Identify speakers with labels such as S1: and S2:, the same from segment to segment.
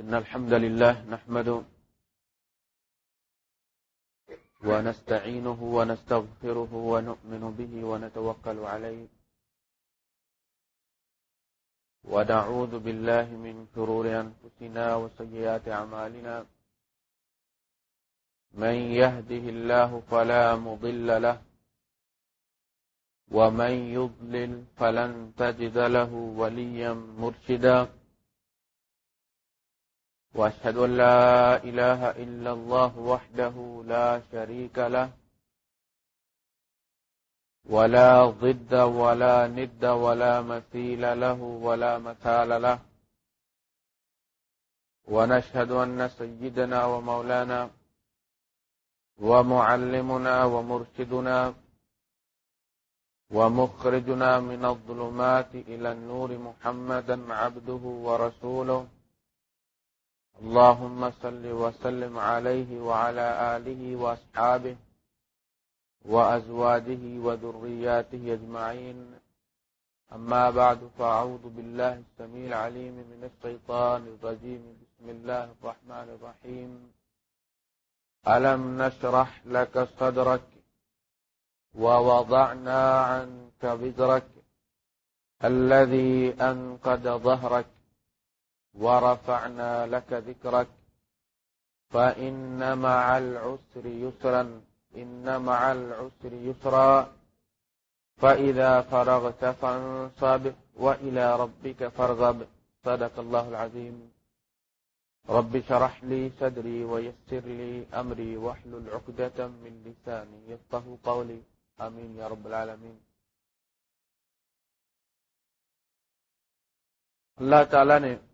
S1: إن الحمد لله نحمده ونستعينه ونستغفره ونؤمن به ونتوكل عليه ونعوذ بالله من شرور أنفسنا وسيئات عمالنا من يهده الله فلا مضل له ومن يضلل فلن تجد له وليا مرشدا وأشهد أن لا إله إلا الله وحده لا شريك له، ولا ضد ولا ند ولا مثيل له ولا مثال له. ونشهد أن سيدنا ومولانا ومعلمنا ومرشدنا ومخرجنا من الظلمات إلى النور محمدا عبده ورسوله. اللهم صل وسلم عليه وعلى آله وأصحابه وأزواجه وذرياته أجمعين. أما بعد، فأعوذ بالله السميع العليم من الشيطان الرجيم. بسم الله الرحمن الرحيم. ألم نشرح لك صدرك ووضعنا عنك بذرك الذي أنقد ظهرك ورفعنا لك ذكرك، فإن مع العسر يسرا، إن مع العسر يسرا، فإذا فرغت فانصب وإلى ربك فارغب. صدق الله العظيم. رب شرح لي صدري ويسر لي أمري واحلل عقدة من لساني يفقه قولي. آمين يا رب العالمين. اللہ تعالی نے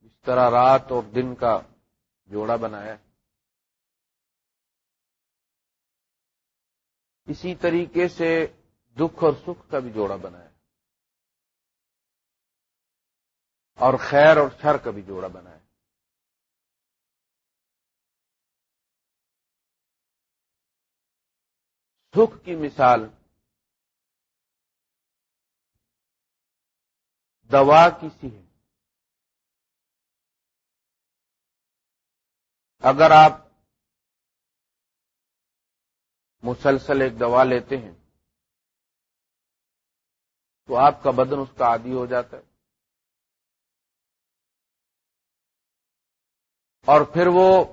S1: اس طرح رات اور دن کا جوڑا بنایا اسی طریقے سے دکھ اور سکھ کا بھی جوڑا بنایا اور خیر اور شر کا بھی جوڑا بنایا سکھ کی مثال، دوا کی سی ہے۔ اگر آپ مسلسل ایک دوا لیتے ہیں، تو آپ کا بدن اس کا عادی ہو جاتا ہے۔ اور پھر وہ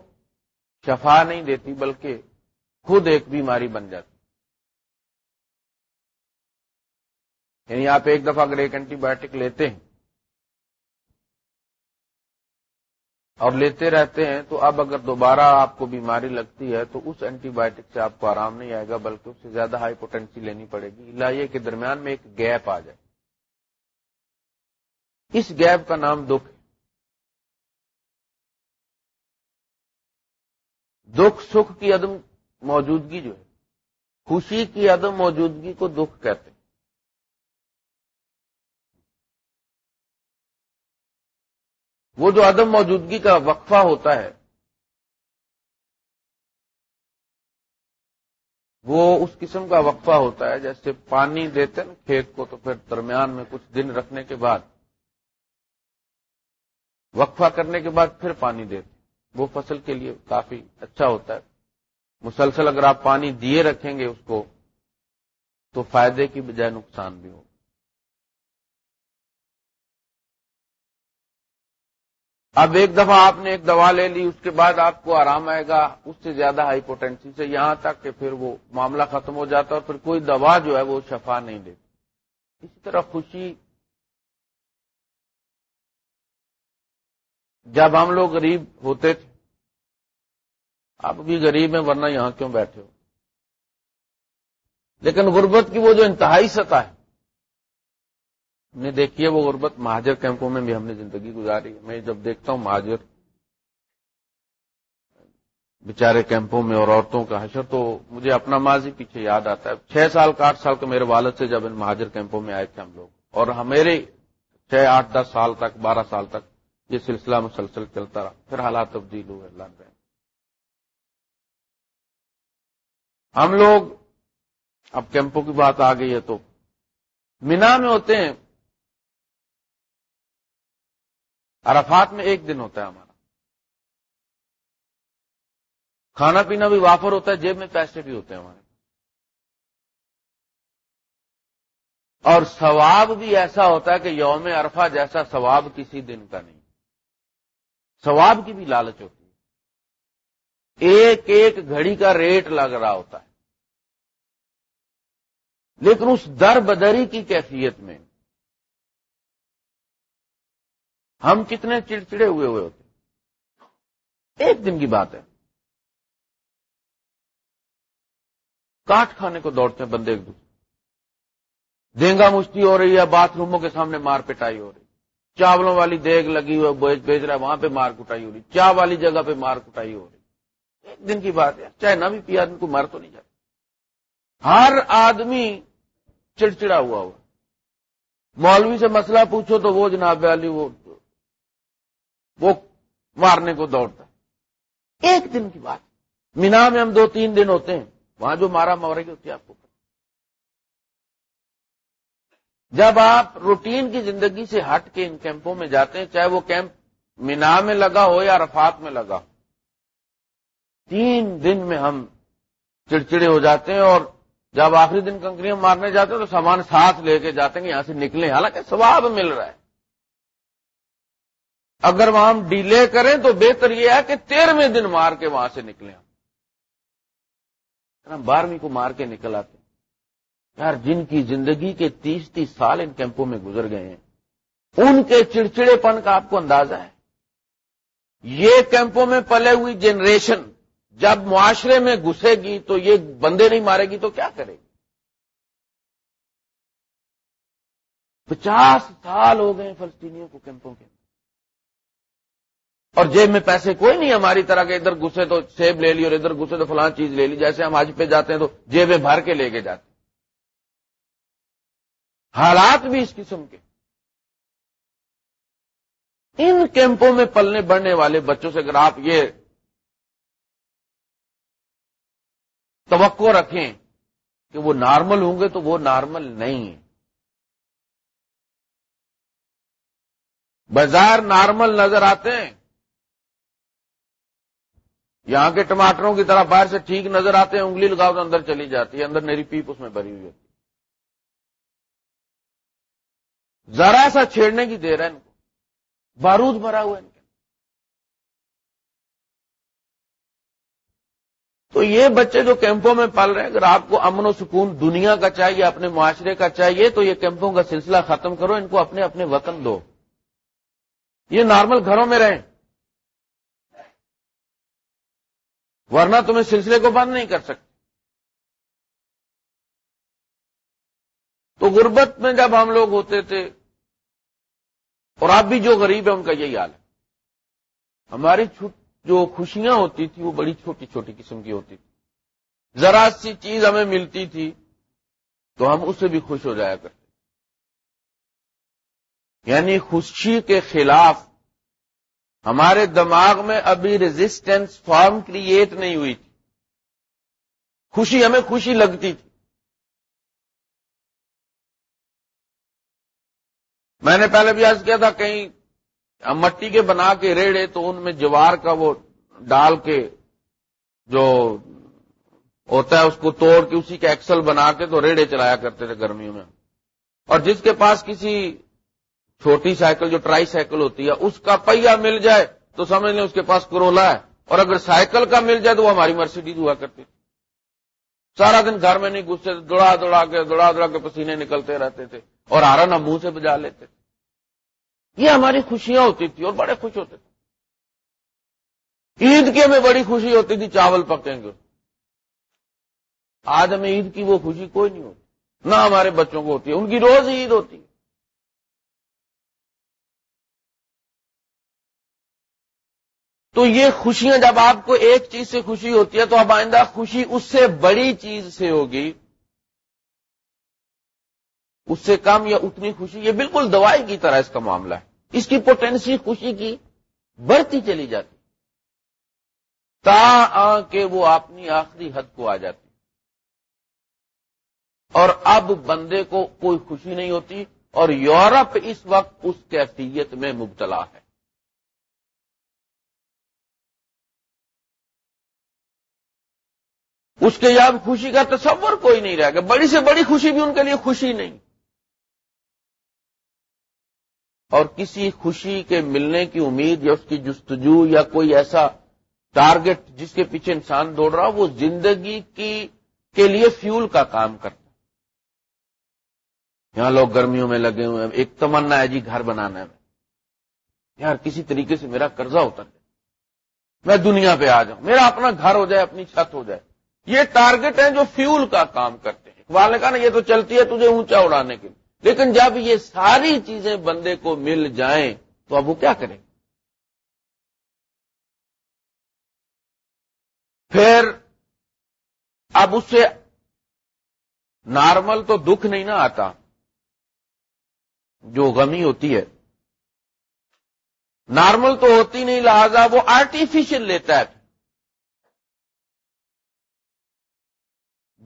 S1: شفا نہیں دیتی، بلکہ خود ایک بیماری بن جاتی۔ یعنی آپ ایک دفعہ اگر ایک اینٹی بایوٹک لیتے ہیں اور لیتے رہتے ہیں تو اب اگر دوبارہ آپ کو بیماری لگتی ہے تو اس اینٹی بایوٹک سے آپ کو آرام نہیں آئے گا، بلکہ اس سے زیادہ ہائی پوٹینسی لینی پڑے گی۔ علاج کے درمیان میں ایک گیپ آ جائے۔ اس گیپ کا نام دکھ ہے۔ دکھ سکھ کی عدم موجودگی جو ہے، خوشی کی عدم موجودگی کو دکھ کہتے ہیں۔ وہ جو عدم موجودگی کا وقفہ ہوتا ہے، وہ اس قسم کا وقفہ ہوتا ہے جیسے پانی دیتے نا کھیت کو تو پھر درمیان میں کچھ دن رکھنے کے بعد، وقفہ کرنے کے بعد پھر پانی دیتے وہ فصل کے لیے کافی اچھا ہوتا ہے۔ مسلسل اگر آپ پانی دیے رکھیں گے اس کو، تو فائدے کی بجائے نقصان بھی ہوگا۔ اب ایک دفعہ آپ نے ایک دوا لے لی، اس کے بعد آپ کو آرام آئے گا، اس سے زیادہ ہائی پوٹینسی سے یہاں تک کہ پھر وہ معاملہ ختم ہو جاتا ہے اور پھر کوئی دوا جو ہے وہ شفا نہیں دیتی۔ اسی طرح خوشی۔ جب ہم لوگ غریب ہوتے تھے، آپ بھی غریب ہیں، ورنہ یہاں کیوں بیٹھے ہو؟ لیکن غربت کی وہ جو انتہائی سطح ہے نے دیکھی ہے وہ غربت مہاجر کیمپوں میں بھی ہم نے زندگی گزاری ہے۔ میں جب دیکھتا ہوں مہاجر بیچارے کیمپوں میں اور عورتوں کا حشر تو مجھے اپنا ماضی پیچھے یاد آتا ہے۔ چھ سال کا آٹھ سال کا میرے والد سے جب ان مہاجر کیمپوں میں آئے تھے ہم لوگ اور ہمارے چھ آٹھ دس سال تک، بارہ سال تک یہ سلسلہ مسلسل چلتا رہا۔ پھر حالات تبدیل ہوئے اللہ رہے ہم لوگ اب کیمپوں کی بات آ گئی ہے تو مینا میں ہوتے ہیں۔ عرفات میں ایک دن ہوتا ہے ہمارا۔ کھانا پینا بھی وافر ہوتا ہے، جیب میں پیسے بھی ہوتے ہیں ہمارے اور ثواب بھی ایسا ہوتا ہے کہ یوم عرفہ جیسا ثواب کسی دن کا نہیں۔ ثواب کی بھی لالچ ہوتی ہے۔ ایک ایک گھڑی کا ریٹ لگ رہا ہوتا ہے۔ لیکن اس در بدری کی کیفیت میں ہم کتنے چڑچڑے ہوئے ہوئے ہوتے ایک دن کی بات ہے۔ کاٹ کھانے کو دوڑتے ہیں بندے ایک دوسرے۔ دینگا مشتی ہو رہی ہے، باتھ روموں کے سامنے مار پٹائی ہو رہی چاولوں والی دیگ لگی ہوئی بیچ رہا ہے، وہاں پہ مار کٹائی ہو رہی چا والی جگہ پہ مار کٹائی ہو رہی ایک دن کی بات ہے۔ چاہے نہ بھی پیا آدمی کو مار تو نہیں جاتا۔ ہر آدمی چڑچڑا ہوا ہوا مولوی سے مسئلہ پوچھو تو وہ جناب والی وہ وہ مارنے کو دوڑتا ایک دن کی بات۔ مینا میں ہم دو تین دن ہوتے ہیں، وہاں جو مارا مورے ہوتی ہے آپ کو جب آپ روٹین کی زندگی سے ہٹ کے ان کیمپوں میں جاتے ہیں، چاہے وہ کیمپ مینا میں لگا ہو یا رفات میں لگا ہو، تین دن میں ہم چڑچڑے ہو جاتے ہیں اور جب آخری دن کنکریاں مارنے جاتے ہیں تو سامان ساتھ لے کے جاتے ہیں کہ یہاں سے نکلیں۔ حالانکہ ثواب مل رہا ہے۔ اگر وہاں ہم ڈیلے کریں تو بہتر یہ ہے کہ تیرہویں دن مار کے وہاں سے نکلیں ہم۔ بارہویں کو مار کے نکل آتے یار، جن کی زندگی کے تیس تیس سال ان کیمپوں میں گزر گئے ہیں، ان کے چڑچڑے پن کا آپ کو اندازہ ہے۔ یہ کیمپوں میں پلے ہوئی جنریشن جب معاشرے میں گھسے گی تو یہ بندے نہیں مارے گی تو کیا کرے گی؟ پچاس سال ہو گئے فلسطینیوں کو کیمپوں کے۔ اور جیب میں پیسے کوئی نہیں ہماری طرح کے ادھر گھسے تو سیب لے لی اور ادھر گھسے تو فلاں چیز لے لی، جیسے ہم آج پہ جاتے ہیں تو جیبیں بھر کے لے کے جاتے حالات بھی اس قسم کے۔ ان کیمپوں میں پلنے بڑھنے والے بچوں سے اگر آپ یہ توقع رکھیں کہ وہ نارمل ہوں گے تو وہ نارمل نہیں ہے بازار نارمل نظر آتے ہیں۔ یہاں کے ٹماٹروں کی طرح باہر سے ٹھیک نظر آتے ہیں، انگلی لگاؤ تو اندر چلی جاتی ہے، اندر میری پیپ اس میں بھری ہوئی ہوتی ذرا سا چھیڑنے کی دیر ہے ان کو۔ بارود بھرا ہوا ان کے۔ تو یہ بچے جو کیمپوں میں پال رہے ہیں، اگر آپ کو امن و سکون دنیا کا چاہیے، اپنے معاشرے کا چاہیے، تو یہ کیمپوں کا سلسلہ ختم کرو، ان کو اپنے اپنے وطن دو۔ یہ نارمل گھروں میں رہیں۔ ورنہ تمہیں سلسلے کو بند نہیں کر سکتے۔ تو غربت میں جب ہم لوگ ہوتے تھے، اور آپ بھی جو غریب ہے ان کا یہی حال ہے۔ ہماری جو خوشیاں ہوتی تھی وہ بڑی چھوٹی چھوٹی قسم کی ہوتی تھی ذرا سی چیز ہمیں ملتی تھی، تو ہم اس سے بھی خوش ہو جایا کرتے۔ یعنی خوشی کے خلاف ہمارے دماغ میں ابھی ریزسٹنس فارم کریٹ نہیں ہوئی تھی۔ خوشی ہمیں خوشی لگتی تھی۔ میں نے پہلے بھی آج کیا تھا، کہیں مٹی کے بنا کے ریڑے تو ان میں جوار کا وہ ڈال کے جو ہوتا ہے، اس کو توڑ کے اسی کے ایکسل بنا کے تو ریڑے چلایا کرتے تھے گرمیوں میں۔ اور جس کے پاس کسی چھوٹی سائیکل جو ٹرائی سائیکل ہوتی ہے، اس کا پہیا مل جائے تو سمجھ لیں اس کے پاس کرولا ہے۔ اور اگر سائیکل کا مل جائے تو وہ ہماری مرسیڈیز ہوا کرتی۔ سارا دن گھر میں نہیں گھستے، دوڑا دوڑا کے، دوڑا دوڑا کے پسینے نکلتے رہتے تھے اور آرا نہ منہ سے بجا لیتے تھے۔ یہ ہماری خوشیاں ہوتی تھی اور بڑے خوش ہوتے تھے۔ عید کی ہمیں بڑی خوشی ہوتی تھی، چاول پکیں گے۔ آج ہمیں عید کی وہ خوشی کوئی نہیں ہوتی، نہ ہمارے بچوں کو ہوتی ہے، ان کی روز عید ہوتی تو یہ خوشیاں جب آپ کو ایک چیز سے خوشی ہوتی ہے تو اب آئندہ خوشی اس سے بڑی چیز سے ہوگی۔ اس سے کم یا اتنی خوشی، یہ بالکل دوائی کی طرح اس کا معاملہ ہے۔ اس کی پوٹینسی خوشی کی بڑھتی چلی جاتی۔ تا آ کے وہ اپنی آخری حد کو آ جاتی۔ اور اب بندے کو کوئی خوشی نہیں ہوتی اور یورپ اس وقت اس کیفیت میں مبتلا ہے۔ اس کے یاد خوشی کا تصور کوئی نہیں رہے گا۔ بڑی سے بڑی خوشی بھی ان کے لیے خوشی نہیں۔ اور کسی خوشی کے ملنے کی امید یا اس کی جستجو یا کوئی ایسا ٹارگٹ جس کے پیچھے انسان دوڑ رہا وہ زندگی کی کے لیے فیول کا کام کرتا یہاں لوگ گرمیوں میں لگے ہوئے ہیں۔ ایک تمنا ہے جی گھر بنانا ہے۔ یار، کسی طریقے سے میرا قرضہ اتر جائے۔ میں دنیا پہ آ جاؤں۔ میرا اپنا گھر ہو جائے، اپنی چھت ہو جائے۔ یہ ٹارگٹ ہیں جو فیول کا کام کرتے ہیں۔ والے کا نا، یہ تو چلتی ہے تجھے اونچا اڑانے کے لیے۔ لیکن جب یہ ساری چیزیں بندے کو مل جائیں، تو اب وہ کیا کریں؟ پھر اب اس سے نارمل تو دکھ نہیں نا آتا، جو غمی ہوتی ہے۔ نارمل تو ہوتی نہیں، لہذا وہ آرٹیفیشل لیتا ہے۔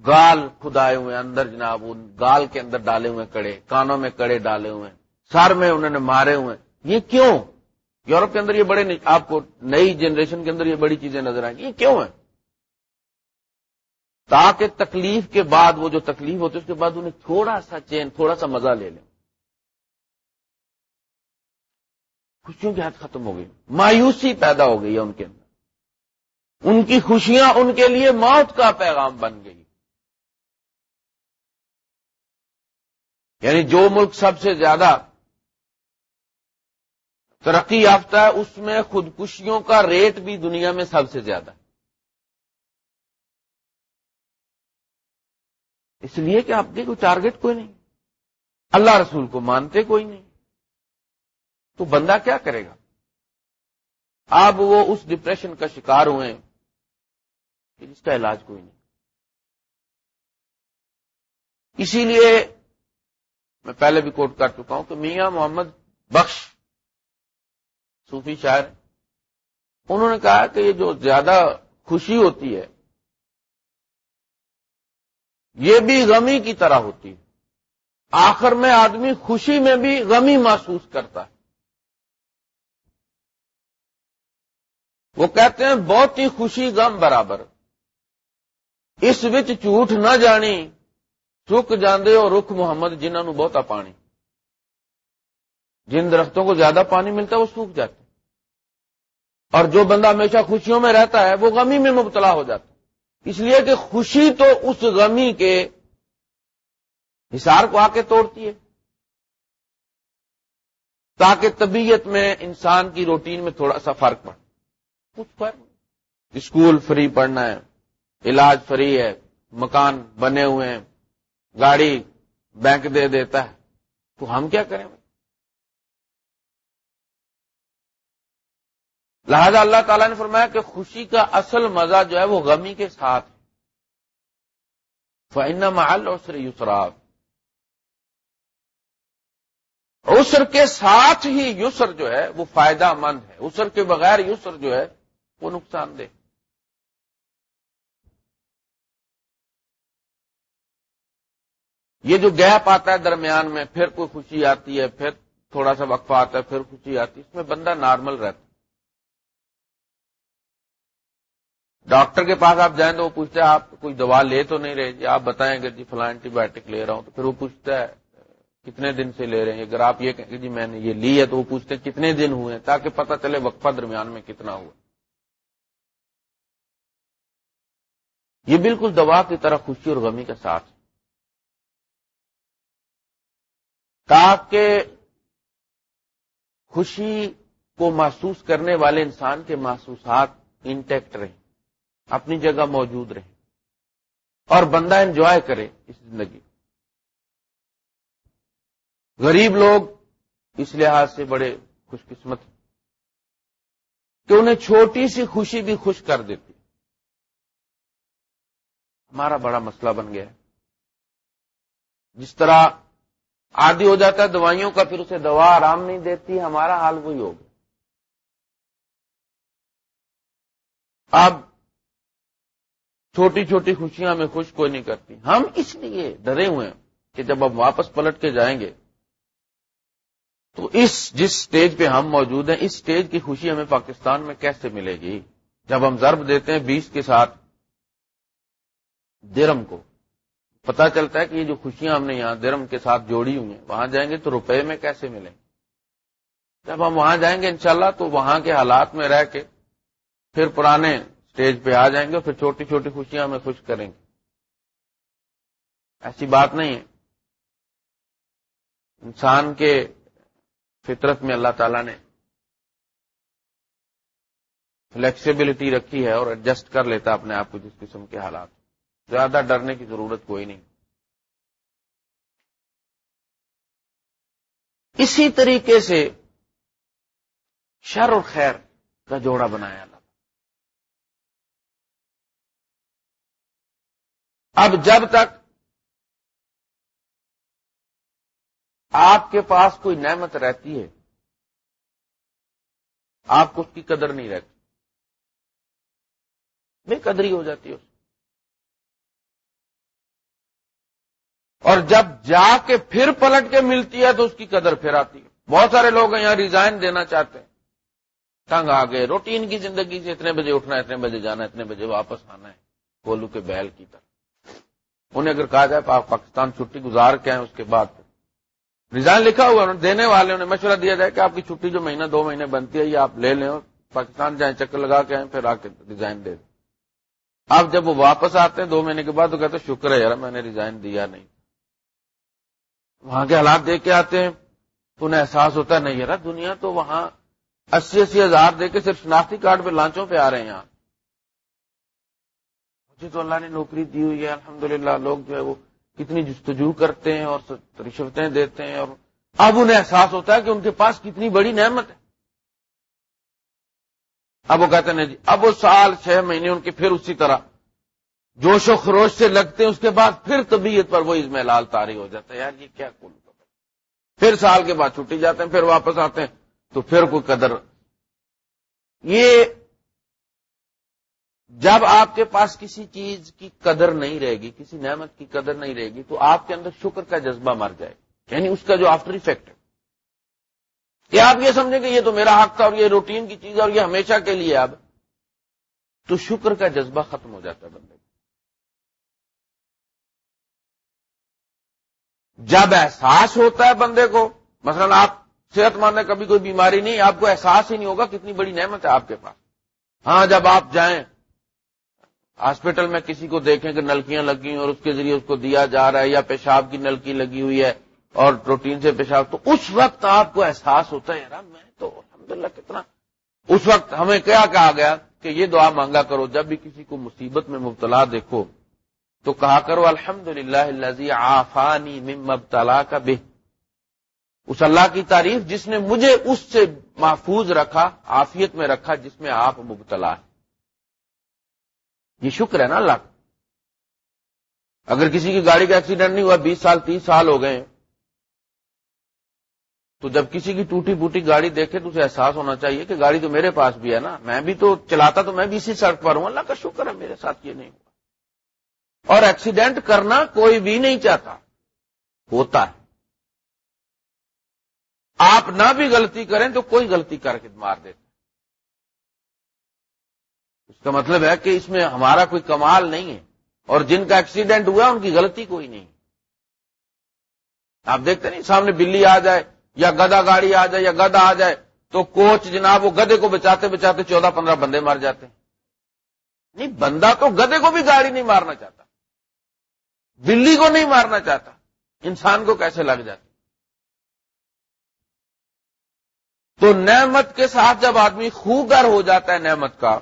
S1: گال کھدائے ہوئے اندر جناب، ان گال کے اندر ڈالے ہوئے کڑے، کانوں میں کڑے ڈالے ہوئے، سر میں انہوں نے مارے ہوئے۔ یہ کیوں؟ یورپ کے اندر یہ بڑے آپ کو نئی جنریشن کے اندر یہ بڑی چیزیں نظر آئیں۔ گی یہ کیوں ہے تاکہ تکلیف کے بعد وہ جو تکلیف ہوتی ہے، اس کے بعد انہیں تھوڑا سا چین، تھوڑا سا مزہ لے لیں۔ خوشیوں کی حد ختم ہو گئی۔ مایوسی پیدا ہو گئی ہے ان کے اندر۔ ان کی خوشیاں ان کے لیے موت کا پیغام بن گئی۔ یعنی جو ملک سب سے زیادہ ترقی یافتہ ہے، اس میں خودکشیوں کا ریٹ بھی دنیا میں سب سے زیادہ ہے۔ اس لیے کہ آپ کے کوئی ٹارگٹ کوئی نہیں۔ اللہ رسول کو مانتے کوئی نہیں۔ تو بندہ کیا کرے گا؟ اب وہ اس ڈپریشن کا شکار ہوئے کہ جس کا علاج کوئی نہیں۔ اسی لیے میں پہلے بھی کوٹ کر چکا ہوں کہ میاں محمد بخش، صوفی شاعر، انہوں نے کہا کہ یہ جو زیادہ خوشی ہوتی ہے، یہ بھی غمی کی طرح ہوتی ہے۔ آخر میں آدمی خوشی میں بھی غمی محسوس کرتا ہے۔ وہ کہتے ہیں، بہت ہی خوشی غم برابر۔ اس وچ جھوٹ نہ جانی۔ سک جاندے اور رخ محمد جنہوں نے بہتا پانی۔ جن درختوں کو زیادہ پانی ملتا ہے وہ سوکھ جاتے اور جو بندہ ہمیشہ خوشیوں میں رہتا ہے وہ غمی میں مبتلا ہو جاتا اس لیے کہ خوشی تو اس غمی کے حسار کو آ کے توڑتی ہے۔ تاکہ طبیعت میں انسان کی روٹین میں تھوڑا سا فرق پڑ کچھ فرق اسکول فری پڑھنا ہے، علاج فری ہے، مکان بنے ہوئے ہیں۔ گاڑی بینک دے دیتا ہے۔ تو ہم کیا کریں؟ لہذا اللہ تعالیٰ نے فرمایا کہ خوشی کا اصل مزہ جو ہے وہ غمی کے ساتھ فائن محل اور سر یسراف اسر کے ساتھ ہی یسر جو ہے وہ فائدہ مند ہے۔ اسر کے بغیر یسر جو ہے وہ نقصان دہ یہ جو گیپ آتا ہے درمیان میں، پھر کوئی خوشی آتی ہے، پھر تھوڑا سا وقفہ آتا ہے، پھر خوشی آتی ہے، اس میں بندہ نارمل رہتا ڈاکٹر کے پاس آپ جائیں تو وہ پوچھتا ہے، آپ کوئی دوا لے تو نہیں رہے؟ جی آپ بتائیں گے جی فلاں اینٹی بایوٹک لے رہا ہوں۔ تو پھر وہ پوچھتا ہے، کتنے دن سے لے رہے ہیں؟ اگر آپ یہ کہیں کہ جی میں نے یہ لی ہے تو وہ پوچھتے ہیں کتنے دن ہوئے ہیں؟ تاکہ پتہ چلے وقفہ درمیان میں کتنا ہوا۔ یہ بالکل دوا کی طرح خوشی اور غمی کا ساتھ۔ تاکہ خوشی کو محسوس کرنے والے انسان کے محسوسات انٹیکٹ رہیں، اپنی جگہ موجود رہیں، اور بندہ انجوائے کرے اس زندگی غریب لوگ اس لحاظ سے بڑے خوش قسمت کہ انہیں چھوٹی سی خوشی بھی خوش کر دیتی۔ ہمارا بڑا مسئلہ بن گیا ہے۔ جس طرح آدھی ہو جاتا ہے، دوائیوں کا پھر اسے دوا آرام نہیں دیتی، ہمارا حال وہی ہوگا۔ اب چھوٹی چھوٹی خوشیاں میں خوش کوئی نہیں کرتی۔ ہم اس لیے ڈرے ہوئے ہیں کہ جب اب واپس پلٹ کے جائیں گے، تو اس، جس سٹیج پہ ہم موجود ہیں، اس سٹیج کی خوشی ہمیں پاکستان میں کیسے ملے گی؟ جب ہم ضرب دیتے ہیں بیس کے ساتھ درم کو۔ پتا چلتا ہے کہ یہ جو خوشیاں ہم نے یہاں درم کے ساتھ جوڑی ہوئی ہیں، وہاں جائیں گے تو روپے میں کیسے ملیں؟ جب ہم وہاں جائیں گے انشاءاللہ تو وہاں کے حالات میں رہ کے پھر پرانے اسٹیج پہ آ جائیں گے اور پھر چھوٹی چھوٹی خوشیاں ہمیں خوش کریں گے۔ ایسی بات نہیں ہے۔ انسان کے فطرت میں اللہ تعالی نے فلیکسیبلٹی رکھی ہے اور ایڈجسٹ کر لیتا اپنے آپ کو جس قسم کے حالات۔ زیادہ ڈرنے کی ضرورت کوئی نہیں۔ اسی طریقے سے شر اور خیر کا جوڑا بنایا اللہ۔ اب جب تک آپ کے پاس کوئی نعمت رہتی ہے، آپ کو اس کی قدر نہیں رہتی۔ بے قدری ہو جاتی ہے اور جب جا کے پھر پلٹ کے ملتی ہے تو اس کی قدر پھر آتی ہے۔ بہت سارے لوگ یہاں ریزائن دینا چاہتے ہیں۔ تنگ آ گئے۔ روٹین کی زندگی سے اتنے بجے اٹھنا اتنے بجے جانا اتنے بجے واپس آنا ہے۔ کولو کے بیل کی طرح۔ انہیں اگر کہا جائے آپ پاکستان چھٹی گزار کے آئے اس کے بعد۔ ریزائن لکھا ہوا انہوں دینے والے انہیں مشورہ دیا جائے کہ آپ کی چھٹی جو مہینہ، دو مہینے بنتی ہے، یہ آپ لے لیں اور پاکستان جائیں، چکر لگا کے آئیں، پھر آ کے ریزائن دے دیں۔ اب جب وہ واپس آتے ہیں، دو مہینے کے بعد تو کہتے شکر ہے یار، میں نے ریزائن دیا نہیں۔ وہاں کے حالات دیکھ کے آتے ہیں۔ تو انہیں احساس ہوتا ہے، نہیں یار، دنیا تو وہاں اسی اسی ہزار دے کے صرف شناختی کارڈ پہ لانچوں پہ آ رہے ہیں یہاں۔ مجھے تو اللہ نے نوکری دی ہوئی ہے، الحمدللہ، لوگ جو ہے وہ کتنی جستجو کرتے ہیں اور رشوتیں دیتے ہیں اور اب انہیں احساس ہوتا ہے کہ ان کے پاس کتنی بڑی نعمت ہے۔ اب وہ کہتے ہیں جی اب وہ سال، چھ مہینے ان کے پھر اسی طرح۔ جوش و خروش سے لگتے ہیں، اس کے بعد پھر طبیعت پر وہ ازم لال تاری ہو جاتا ہے۔ یار، یہ کیا کل پھر سال کے بعد چھٹی جاتے ہیں، پھر واپس آتے ہیں، تو پھر کوئی قدر۔ یہ جب آپ کے پاس کسی چیز کی قدر نہیں رہے گی، کسی نعمت کی قدر نہیں رہے گی، تو آپ کے اندر شکر کا جذبہ مر جائے۔ یعنی اس کا جو آفٹر افیکٹ ہے۔ کہ آپ یہ سمجھیں کہ یہ تو میرا حق تھا اور یہ روٹین کی چیز ہے اور یہ ہمیشہ کے لیے اب۔ تو شکر کا جذبہ ختم ہو جاتا ہے بندے جب احساس ہوتا ہے بندے کو، مثلا آپ صحت مند ہے کبھی کوئی بیماری نہیں، آپ کو احساس ہی نہیں ہوگا کتنی بڑی نعمت ہے آپ کے پاس۔ ہاں جب آپ جائیں، ہاسپٹل میں کسی کو دیکھیں کہ نلکیاں لگی اور اس کے ذریعے اس کو دیا جا رہا ہے یا پیشاب کی نلکی لگی ہوئی ہے اور پروٹین سے پیشاب، تو اس وقت آپ کو احساس ہوتا ہے، یار، میں تو الحمدللہ کتنا۔ اس وقت ہمیں کیا کہا گیا کہ یہ دعا مانگا کرو، جب بھی کسی کو مصیبت میں مبتلا دیکھو تو کہا کرو الحمد للہ آفانی مبتلا کا بے اس اللہ کی تعریف جس نے مجھے اس سے محفوظ رکھا آفیت میں رکھا جس میں آپ مبتلا ہے یہ شکر ہے نا اللہ کا۔ اگر کسی کی گاڑی کا ایکسیڈنٹ نہیں ہوا، بیس سال، تیس سال ہو گئے تو جب کسی کی ٹوٹی بوٹی گاڑی دیکھے تو اسے احساس ہونا چاہیے کہ گاڑی تو میرے پاس بھی ہے نا۔ میں بھی تو چلاتا تو میں بھی اسی سڑک پر ہوں۔ اللہ کا شکر ہے میرے ساتھ یہ نہیں ہوا۔ اور ایکسیڈنٹ کرنا کوئی بھی نہیں چاہتا۔ ہوتا ہے۔ آپ نہ بھی غلطی کریں تو کوئی غلطی کر کے مار دیتے اس کا مطلب ہے کہ اس میں ہمارا کوئی کمال نہیں ہے۔ اور جن کا ایکسیڈنٹ ہوا ان کی غلطی کوئی نہیں۔ آپ دیکھتے نہیں سامنے بلی آ جائے یا گدا گاڑی آ جائے یا گدا آ جائے تو کوچ جناب وہ گدے کو بچاتے بچاتے چودہ پندرہ بندے مار جاتے ہیں۔ نہیں، بندہ تو گدے کو بھی گاڑی نہیں مارنا چاہتا۔ بلی کو نہیں مارنا چاہتا، انسان کو کیسے لگ جاتا؟ تو نعمت کے ساتھ جب آدمی خوگر ہو جاتا ہے نعمت کا،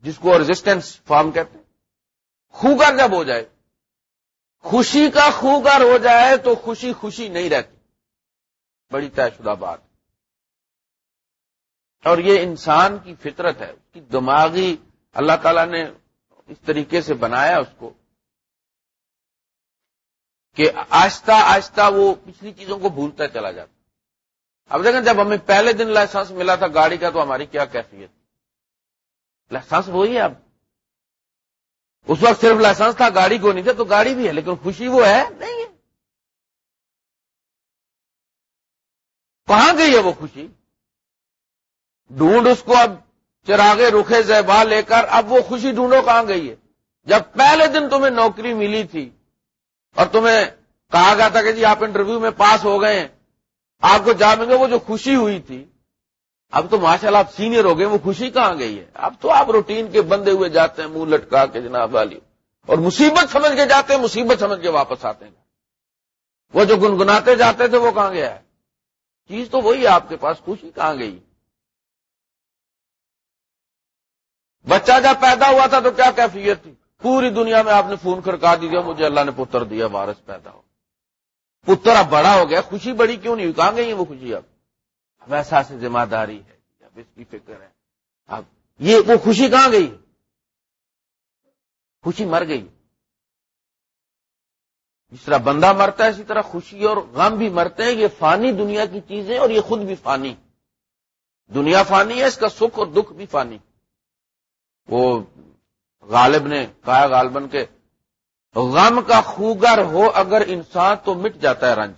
S1: جس کو ریزسٹینس فارم کہتے ہیں، خوگر جب ہو جائے، خوشی کا خوگر ہو جائے تو خوشی خوشی نہیں رہتی۔ بڑی طے شدہ بات۔ اور یہ انسان کی فطرت ہے، اس کی دماغی، اللہ تعالی نے اس طریقے سے بنایا اس کو۔ کہ آہستہ آہستہ وہ پچھلی چیزوں کو بھولتا چلا جاتا۔ اب دیکھیں، جب ہمیں پہلے دن لائسنس ملا تھا گاڑی کا، تو ہماری کیا کیفیت؟ لائسنس وہی ہے اب۔ اس وقت صرف لائسنس تھا، گاڑی کو نہیں تھا، تو گاڑی بھی ہے، لیکن خوشی وہ ہے، نہیں ہے۔ کہاں گئی ہے وہ خوشی؟ ڈھونڈ اس کو اب، چراغے رکھے زیبا لے کر، اب وہ خوشی ڈھونڈو کہاں گئی ہے؟ جب پہلے دن تمہیں نوکری ملی تھی اور تمہیں کہا گیا تھا کہ جی آپ انٹرویو میں پاس ہو گئے ہیں۔ آپ کو جا گے وہ جو خوشی ہوئی تھی۔ اب تو ماشاء اللہ آپ سینئر ہو گئے وہ خوشی کہاں گئی ہے؟ اب تو آپ روٹین کے بندے ہوئے جاتے ہیں، منہ لٹکا کے جناب والی۔ اور مصیبت سمجھ کے جاتے ہیں، مصیبت سمجھ کے واپس آتے ہیں۔ وہ جو گنگناتے جاتے تھے، وہ کہاں گیا ہے؟ چیز تو وہی آپ کے پاس خوشی کہاں گئی؟ بچہ جب پیدا ہوا تھا تو کیا کیفیت تھی؟ پوری دنیا میں آپ نے فون کھڑکا دیا، مجھے اللہ نے پتر دیا، وارث پیدا ہو۔ پتر اب بڑا ہو گیا، خوشی بڑی کیوں نہیں کہاں گئی وہ خوشی اب؟ ویسا سے ذمہ داری ہے، اب اس کی فکر ہے۔ اب یہ وہ خوشی کہاں گئی؟ خوشی مر گئی۔ جس طرح بندہ مرتا ہے، اسی طرح خوشی اور غم بھی مرتے ہیں۔ یہ فانی دنیا کی چیزیں اور یہ خود بھی فانی۔ دنیا فانی ہے، اس کا سکھ اور دکھ بھی فانی۔ وہ غالب نے کہا غالبن کے غم کا خوگر ہو اگر انسان تو مٹ جاتا ہے رنج۔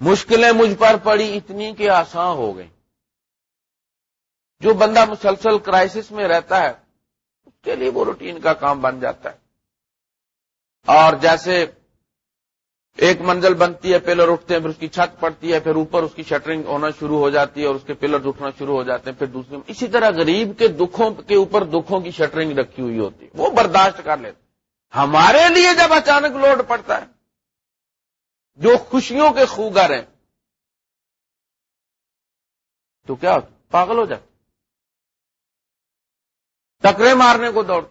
S1: مشکلیں مجھ پر پڑی اتنی کہ آسان ہو گئی جو بندہ مسلسل کرائسس میں رہتا ہے، اس کے لیے وہ روٹین کا کام بن جاتا ہے۔ اور جیسے ایک منزل بنتی ہے، پلر اٹھتے ہیں، پھر اس کی چھت پڑتی ہے، پھر اوپر اس کی شٹرنگ ہونا شروع ہو جاتی ہے اور اس کے پلر اٹھنا شروع ہو جاتے ہیں، پھر دوسری اسی طرح غریب کے دکھوں کے اوپر دکھوں کی شٹرنگ رکھی ہوئی ہوتی ہے۔ وہ برداشت کر لیتے ہمارے لیے جب اچانک لوڈ پڑتا ہے، جو خوشیوں کے خوگر ہیں، تو کیا پاگل ہو جاتے ٹکرے مارنے کو دوڑ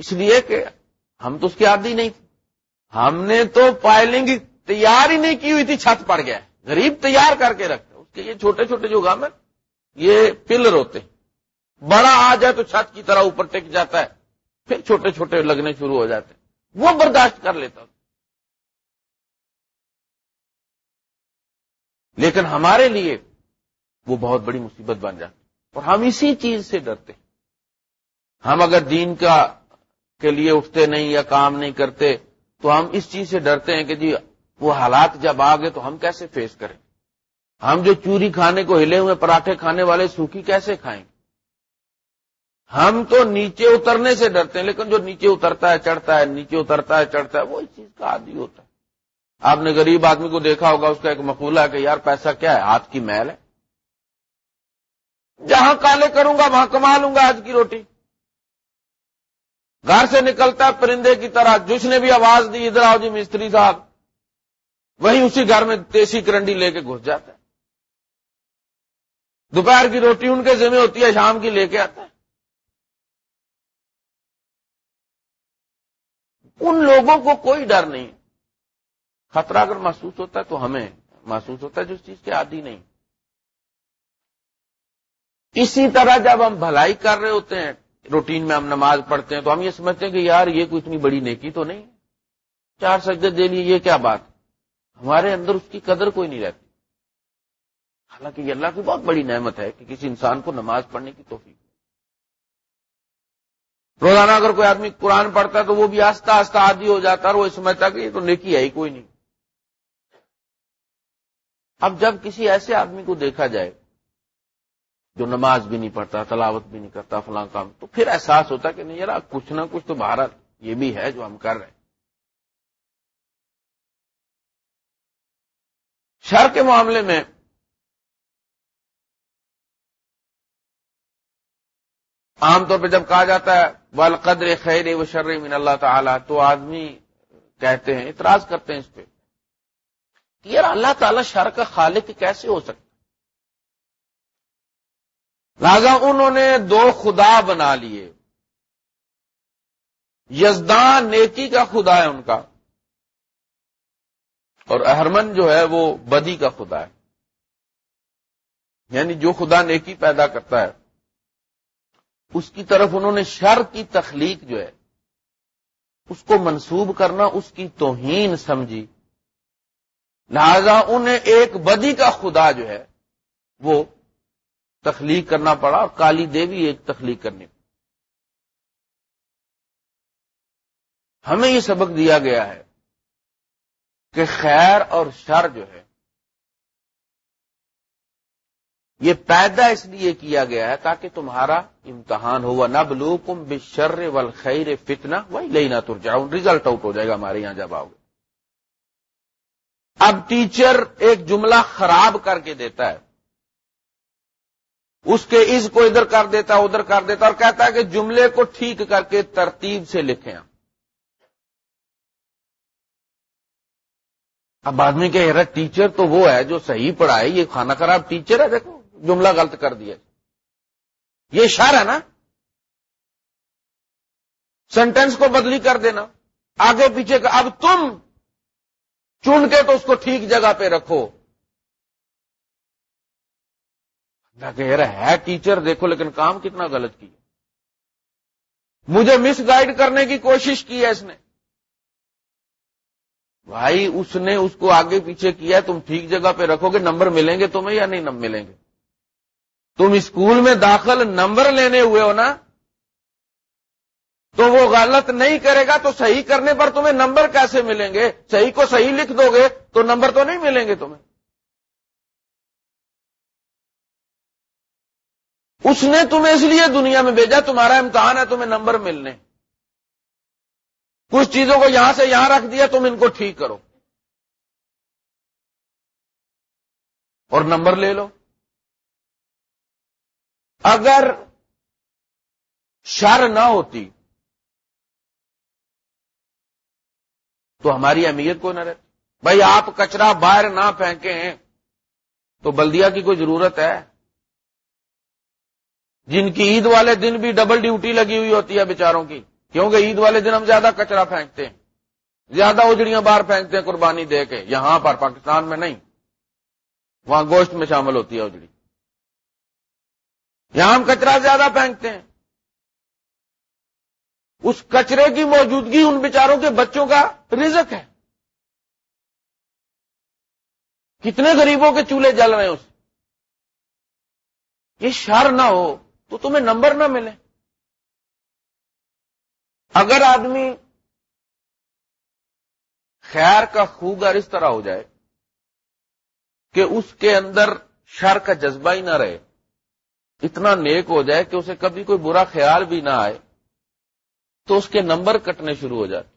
S1: اس لیے کہ ہم تو اس کی عادی نہیں تھی ہم نے تو پائلنگ تیار ہی نہیں کی ہوئی تھی، چھت پڑ گیا۔ غریب تیار کر کے رکھتے اس کے یہ چھوٹے چھوٹے جو گام ہیں، یہ پلر ہوتے بڑا آ جائے تو چھت کی طرح اوپر ٹک جاتا ہے، پھر چھوٹے چھوٹے لگنے شروع ہو جاتے وہ برداشت کر لیتا۔ لیکن ہمارے لیے وہ بہت بڑی مصیبت بن جاتی۔ اور ہم اسی چیز سے ڈرتے ہم اگر دین کا کے لیے اٹھتے نہیں یا کام نہیں کرتے، تو ہم اس چیز سے ڈرتے ہیں کہ جی وہ حالات جب آ گئے تو ہم کیسے فیس کریں؟ ہم جو چوری کھانے کو ہلے ہوئے پراٹھے کھانے والے سوکھی کیسے کھائیں؟ ہم تو نیچے اترنے سے ڈرتے ہیں، لیکن جو نیچے اترتا ہے، چڑھتا ہے، نیچے اترتا ہے، چڑھتا ہے وہ اس چیز کا عادی ہوتا ہے۔ آپ نے غریب آدمی کو دیکھا ہوگا، اس کا ایک مقولہ ہے کہ یار پیسہ کیا ہے؟ ہاتھ کی محل ہے۔ جہاں کالے کروں گا، وہاں کما لوں گا آج کی روٹی۔ گھر سے نکلتا ہے پرندے کی طرح، جس نے بھی آواز دی، ادھر آؤ جی مستری صاحب۔ وہیں اسی گھر میں دیسی کرنڈی لے کے گھس جاتا ہے۔ دوپہر کی روٹی ان کے ذمہ ہوتی ہے، شام کی لے کے آتا ہے۔ ان لوگوں کو کوئی ڈر نہیں۔ خطرہ اگر محسوس ہوتا ہے تو ہمیں محسوس ہوتا ہے جو اس چیز کے عادی نہیں۔ اسی طرح جب ہم بھلائی کر رہے ہوتے ہیں روٹین میں ہم نماز پڑھتے ہیں تو ہم یہ سمجھتے ہیں کہ یار یہ کوئی اتنی بڑی نیکی تو نہیں چار سجدے دے لیے، یہ کیا بات؟ ہمارے اندر اس کی قدر کوئی نہیں رہتی۔ حالانکہ یہ اللہ کی بہت بڑی نعمت ہے کہ کسی انسان کو نماز پڑھنے کی توفیق روزانہ اگر کوئی آدمی قرآن پڑھتا ہے تو وہ بھی آستہ آستہ عادی ہو جاتا ہے اور وہ سمجھتا کہ یہ تو نیکی ہے، ہی کوئی نہیں۔ اب جب کسی ایسے آدمی کو دیکھا جائے جو نماز بھی نہیں پڑھتا، تلاوت بھی نہیں کرتا، فلاں کام۔ تو پھر احساس ہوتا کہ نہیں یار کچھ نہ کچھ تو بھارت یہ بھی ہے جو ہم کر رہے ہیں۔ شر کے معاملے میں عام طور پہ جب کہا جاتا ہے، والقدر خیر و شر من اللہ تعالی تو آدمی کہتے ہیں، اعتراض کرتے ہیں اس پہ یار اللہ تعالی شر کا خالق کیسے ہو سکتا لہذا انہوں نے دو خدا بنا لیے۔ یزدان نیکی کا خدا ہے ان کا۔ اور احرمن جو ہے وہ بدی کا خدا ہے۔ یعنی جو خدا نیکی پیدا کرتا ہے۔ اس کی طرف انہوں نے شر کی تخلیق جو ہے، اس کو منسوب کرنا، اس کی توہین سمجھی۔ لہذا انہیں ایک بدی کا خدا جو ہے وہ تخلیق کرنا پڑا اور کالی دیوی ایک تخلیق کرنی پڑی ہمیں یہ سبق دیا گیا ہے کہ خیر اور شر جو ہے، یہ پیدا اس لیے کیا گیا ہے تاکہ تمہارا امتحان ہوا۔ نب لو کم بشر و خیر فتنا وہی لئی نہ تر جاؤ ریزلٹ آؤٹ ہو جائے گا ہمارے یہاں جب آؤ گے۔ اب ٹیچر ایک جملہ خراب کر کے دیتا ہے۔ اس کے از کو ادھر کر دیتا، ادھر کر دیتا اور کہتا ہے کہ جملے کو ٹھیک کر کے ترتیب سے لکھیں اب آدمی کہ یار ٹیچر تو وہ ہے جو صحیح پڑھائے یہ کھانا خراب ٹیچر ہے، دیکھو، جملہ غلط کر دیا۔ یہ شر ہے نا۔ سینٹینس کو بدلی کر دینا۔ آگے پیچھے کا اب تم چن کے تو اس کو ٹھیک جگہ پہ رکھو۔ کہہ ہے ٹیچر دیکھو لیکن کام کتنا غلط کیا۔ مجھے مس گائڈ کرنے کی کوشش کی ہے اس نے۔ بھائی، اس نے اس کو آگے پیچھے کیا تم ٹھیک جگہ پہ رکھو گے، نمبر ملیں گے تمہیں یا نہیں ملیں گے۔ تم اسکول میں داخل نمبر لینے ہوئے ہو نا، تو وہ غلط نہیں کرے گا تو صحیح کرنے پر تمہیں نمبر کیسے ملیں گے؟ صحیح کو صحیح لکھ دو گے تو نمبر تو نہیں ملیں گے تمہیں۔ اس نے تمہیں اس لیے دنیا میں بھیجا، تمہارا امتحان ہے، تمہیں نمبر ملنے۔ کچھ چیزوں کو یہاں سے یہاں رکھ دیا، تم ان کو ٹھیک کرو۔ اور نمبر لے لو۔ اگر شر نہ ہوتی، تو ہماری اہمیت کو نہ رہتی۔ بھائی، آپ کچرا باہر نہ پھینکیں، تو بلدیا کی کوئی ضرورت ہے؟ جن کی عید والے دن بھی ڈبل ڈیوٹی لگی ہوئی ہوتی ہے بیچاروں کی، کیونکہ عید والے دن ہم زیادہ کچرا پھینکتے ہیں۔ زیادہ اجڑیاں باہر پھینکتے ہیں قربانی دے کے، یہاں پر، پاکستان میں نہیں۔ وہاں گوشت میں شامل ہوتی ہے اجڑی۔ یہاں ہم کچرا زیادہ پھینکتے ہیں۔ اس کچرے کی موجودگی ان بیچاروں کے بچوں کا رزق ہے۔ کتنے غریبوں کے چولہے جل رہے ہیں اس۔ یہ شر نہ ہو۔ تو تمہیں نمبر نہ ملے۔ اگر آدمی خیر کا خوگر اس طرح ہو جائے کہ اس کے اندر شر کا جذبہ ہی نہ رہے، اتنا نیک ہو جائے کہ اسے کبھی کوئی برا خیال بھی نہ آئے، تو اس کے نمبر کٹنے شروع ہو جاتے۔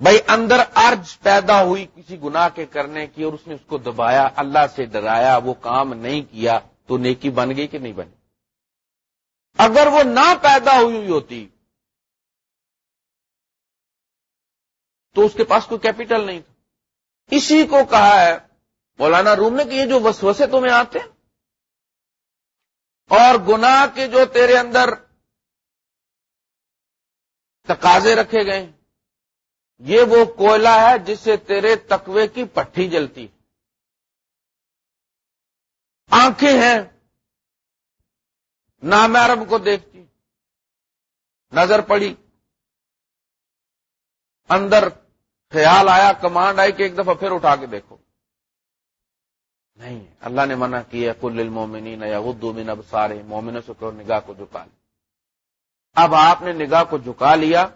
S1: بھائی اندر ارج پیدا ہوئی کسی گناہ کے کرنے کی اور اس نے اس کو دبایا، اللہ سے ڈرایا، وہ کام نہیں کیا، تو نیکی بن گئی کہ نہیں بنی؟ اگر وہ نہ پیدا ہوئی ہوتی، تو اس کے پاس کوئی کیپٹل نہیں تھا۔ اسی کو کہا ہے، مولانا روم نے کہ یہ جو وسوسے تمہیں آتے ہیں، اور گناہ کے جو تیرے اندر تقاضے رکھے گئے یہ وہ کوئلہ ہے جس سے تیرے تقوی کی پٹھی جلتی۔ آنکھیں ہیں۔ نامرب کو دیکھتی۔ نظر پڑی۔ اندر خیال آیا، کمانڈ آئی کہ ایک دفعہ پھر اٹھا کے دیکھو۔ نہیں، اللہ نے منع کیا کل المومنین یا اردو من اب سارے مومنوں سے کہو، نگاہ کو جھکا لیا۔ اب آپ نے نگاہ کو جھکا لیا۔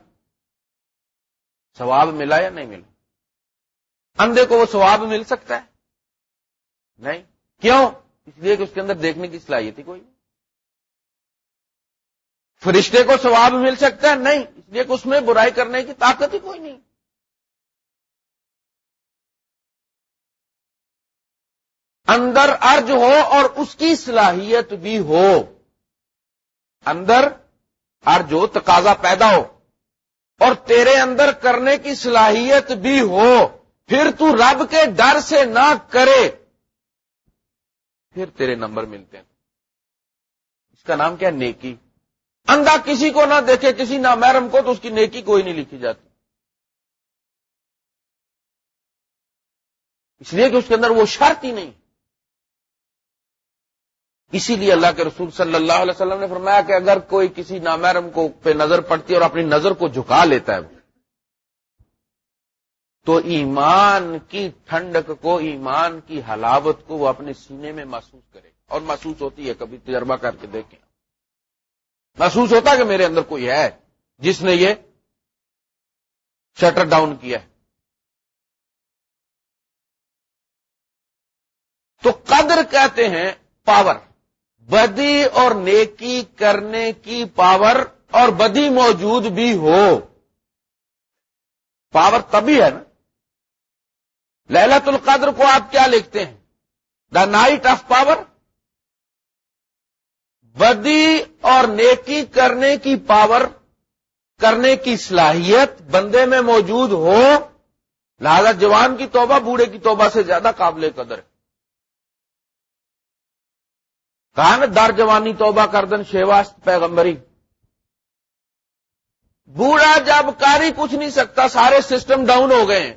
S1: ثواب ملا یا نہیں ملا؟ اندھے کو وہ ثواب مل سکتا ہے؟ نہیں۔ کیوں؟ اس لیے کہ اس کے اندر دیکھنے کی صلاحیت ہی کوئی فرشتے کو ثواب مل سکتا ہے؟ نہیں۔ اس لیے کہ اس میں برائی کرنے کی طاقت ہی کوئی نہیں۔ اندر ارج ہو اور اس کی صلاحیت بھی ہو۔ اندر ارج ہو، تقاضا پیدا ہو۔ اور تیرے اندر کرنے کی صلاحیت بھی ہو، پھر تو رب کے ڈر سے نہ کرے۔ پھر تیرے نمبر ملتے ہیں۔ اس کا نام کیا؟ نیکی۔ اندھا کسی کو نہ دیکھے، کسی نامحرم کو تو اس کی نیکی کوئی نہیں لکھی جاتی۔ اس لیے کہ اس کے اندر وہ شرط ہی نہیں۔ اسی لیے اللہ کے رسول صلی اللہ علیہ وسلم نے فرمایا کہ اگر کوئی کسی نامحرم کو پہ نظر پڑتی ہے اور اپنی نظر کو جھکا لیتا ہے، تو ایمان کی ٹھنڈک کو، ایمان کی حلاوت کو وہ اپنے سینے میں محسوس کرے۔ اور محسوس ہوتی ہے، کبھی تجربہ کر کے دیکھیں۔ محسوس ہوتا کہ میرے اندر کوئی ہے، جس نے یہ شٹر ڈاؤن کیا ہے۔
S2: تو قدر کہتے ہیں پاور۔ بدی اور نیکی کرنے کی پاور اور بدی موجود بھی ہو۔ پاور تبھی ہے نا۔ للت القدر کو آپ کیا لکھتے ہیں؟ دا نائٹ آف پاور بدی اور نیکی کرنے کی پاور، کرنے کی صلاحیت بندے میں موجود ہو۔ لہذا جوان کی توبہ، بوڑھے کی توبہ سے زیادہ قابل قدر ہے۔ کہا نا در جوانی توبہ کردن شیواست پیغمبری؟ بوڑھا جب کاری کچھ نہیں سکتا، سارے سسٹم ڈاؤن ہو گئے ہیں۔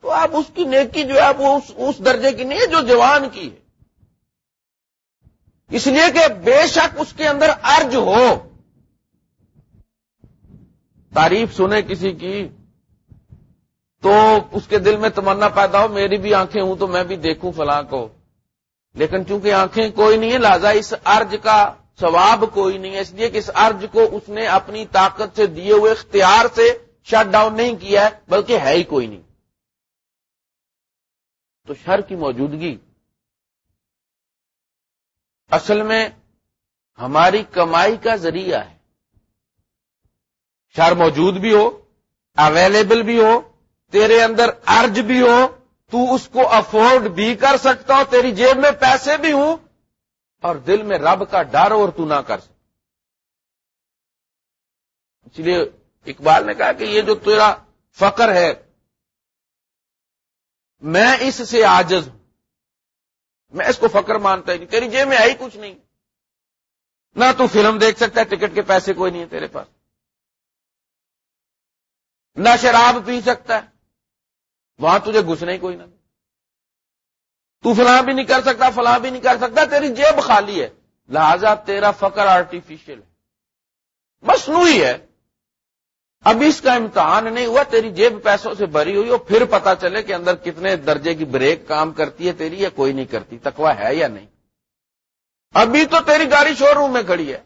S2: تو آپ اس کی نیکی جو ہے وہ اس درجے کی نہیں ہے جو جوان کی ہے۔ اس لیے کہ بے شک اس کے اندر ارج ہو۔ تعریف سنے کسی کی، تو اس کے دل میں تمنا پیدا ہو، میری بھی آنکھیں ہوں تو میں بھی دیکھوں فلاں کو۔ لیکن چونکہ آنکھیں کوئی نہیں ہے لہذا اس ارج کا ثواب کوئی نہیں ہے۔ اس لیے کہ اس ارج کو اس نے اپنی طاقت سے دیے ہوئے اختیار سے شٹ ڈاؤن نہیں کیا ہے، بلکہ ہے ہی کوئی نہیں۔ تو شر کی موجودگی۔ اصل میں ہماری کمائی کا ذریعہ ہے۔ شر موجود بھی ہو اویلیبل بھی ہو، تیرے اندر ارج بھی ہو تو اس کو افورڈ بھی کر سکتا ہو تیری جیب میں پیسے بھی ہوں، اور دل میں رب کا ڈر اور تو نہ کر سکتا۔ اس لیے اقبال نے کہا کہ یہ جو تیرا فقر ہے، میں اس سے آجز ہوں۔ میں اس کو فقر مانتا ہی نہیں، تیری جیب میں آئی کچھ نہیں۔ نہ تو فلم دیکھ سکتا ہے، ٹکٹ کے پیسے کوئی نہیں ہے تیرے پاس۔ نہ شراب پی سکتا ہے۔ وہاں تجھے گھسنا ہی کوئی نہ تو فلاں بھی نہیں کر سکتا، فلاں بھی نہیں کر سکتا، تیری جیب خالی ہے۔ لہذا تیرا فقر آرٹیفیشل ہے۔ مصنوعی ہے۔ اب اس کا امتحان نہیں ہوا، تیری جیب پیسوں سے بھری ہوئی اور پھر پتا چلے کہ اندر کتنے درجے کی بریک کام کرتی ہے تیری یا کوئی نہیں کرتی تکوا ہے یا نہیں۔ ابھی تو تیری گاڑی شو روم میں کھڑی ہے۔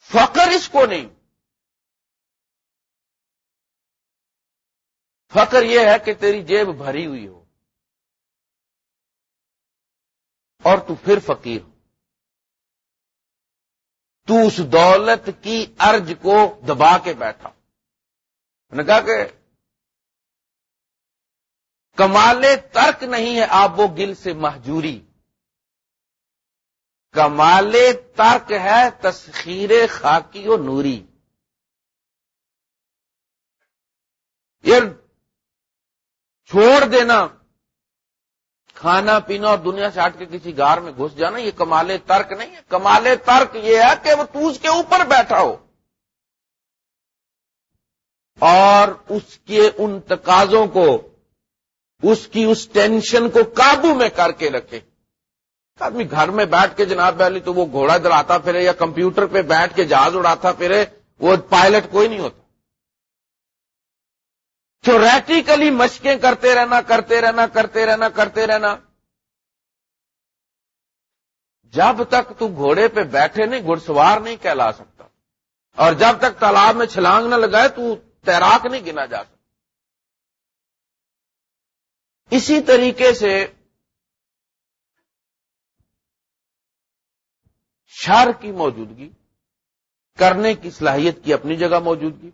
S2: فقر اس کو نہیں۔ فخر یہ ہے کہ تیری جیب بھری ہوئی ہو اور تو پھر فقیر ہو۔ تو اس دولت کی ارج کو دبا کے بیٹھا۔ نے کہا کہ کمال ترک نہیں ہے، آپ وہ گل سے محجوری کمال ترک ہے تسخیر خاکی و نوری۔ یہ چھوڑ دینا۔ کھانا پینا اور دنیا سے ہٹ کے کسی گار میں گھس جانا، یہ کمالے ترک نہیں ہے۔ کمالے ترک یہ ہے کہ وہ تو اس کے اوپر بیٹھا ہو۔ اور اس کے ان تقاضوں کو، اس کی اس ٹینشن کو قابو میں کر کے رکھے۔ آدمی گھر میں بیٹھ کے جناب پہلی تو وہ گھوڑا دلاتا پھرے یا کمپیوٹر پہ بیٹھ کے جہاز اڑاتا پھرے، وہ پائلٹ کوئی نہیں ہوتا۔ تھوریٹیکلی مشقیں کرتے رہنا کرتے رہنا کرتے رہنا کرتے رہنا۔ جب تک تو گھوڑے پہ بیٹھے نہیں گھڑ سوار نہیں کہلا سکتا۔ اور جب تک تالاب میں چھلانگ نہ لگائے تو تیراک نہیں گنا جا سکتا۔ اسی طریقے سے شر کی موجودگی، کرنے کی صلاحیت کی اپنی جگہ موجودگی۔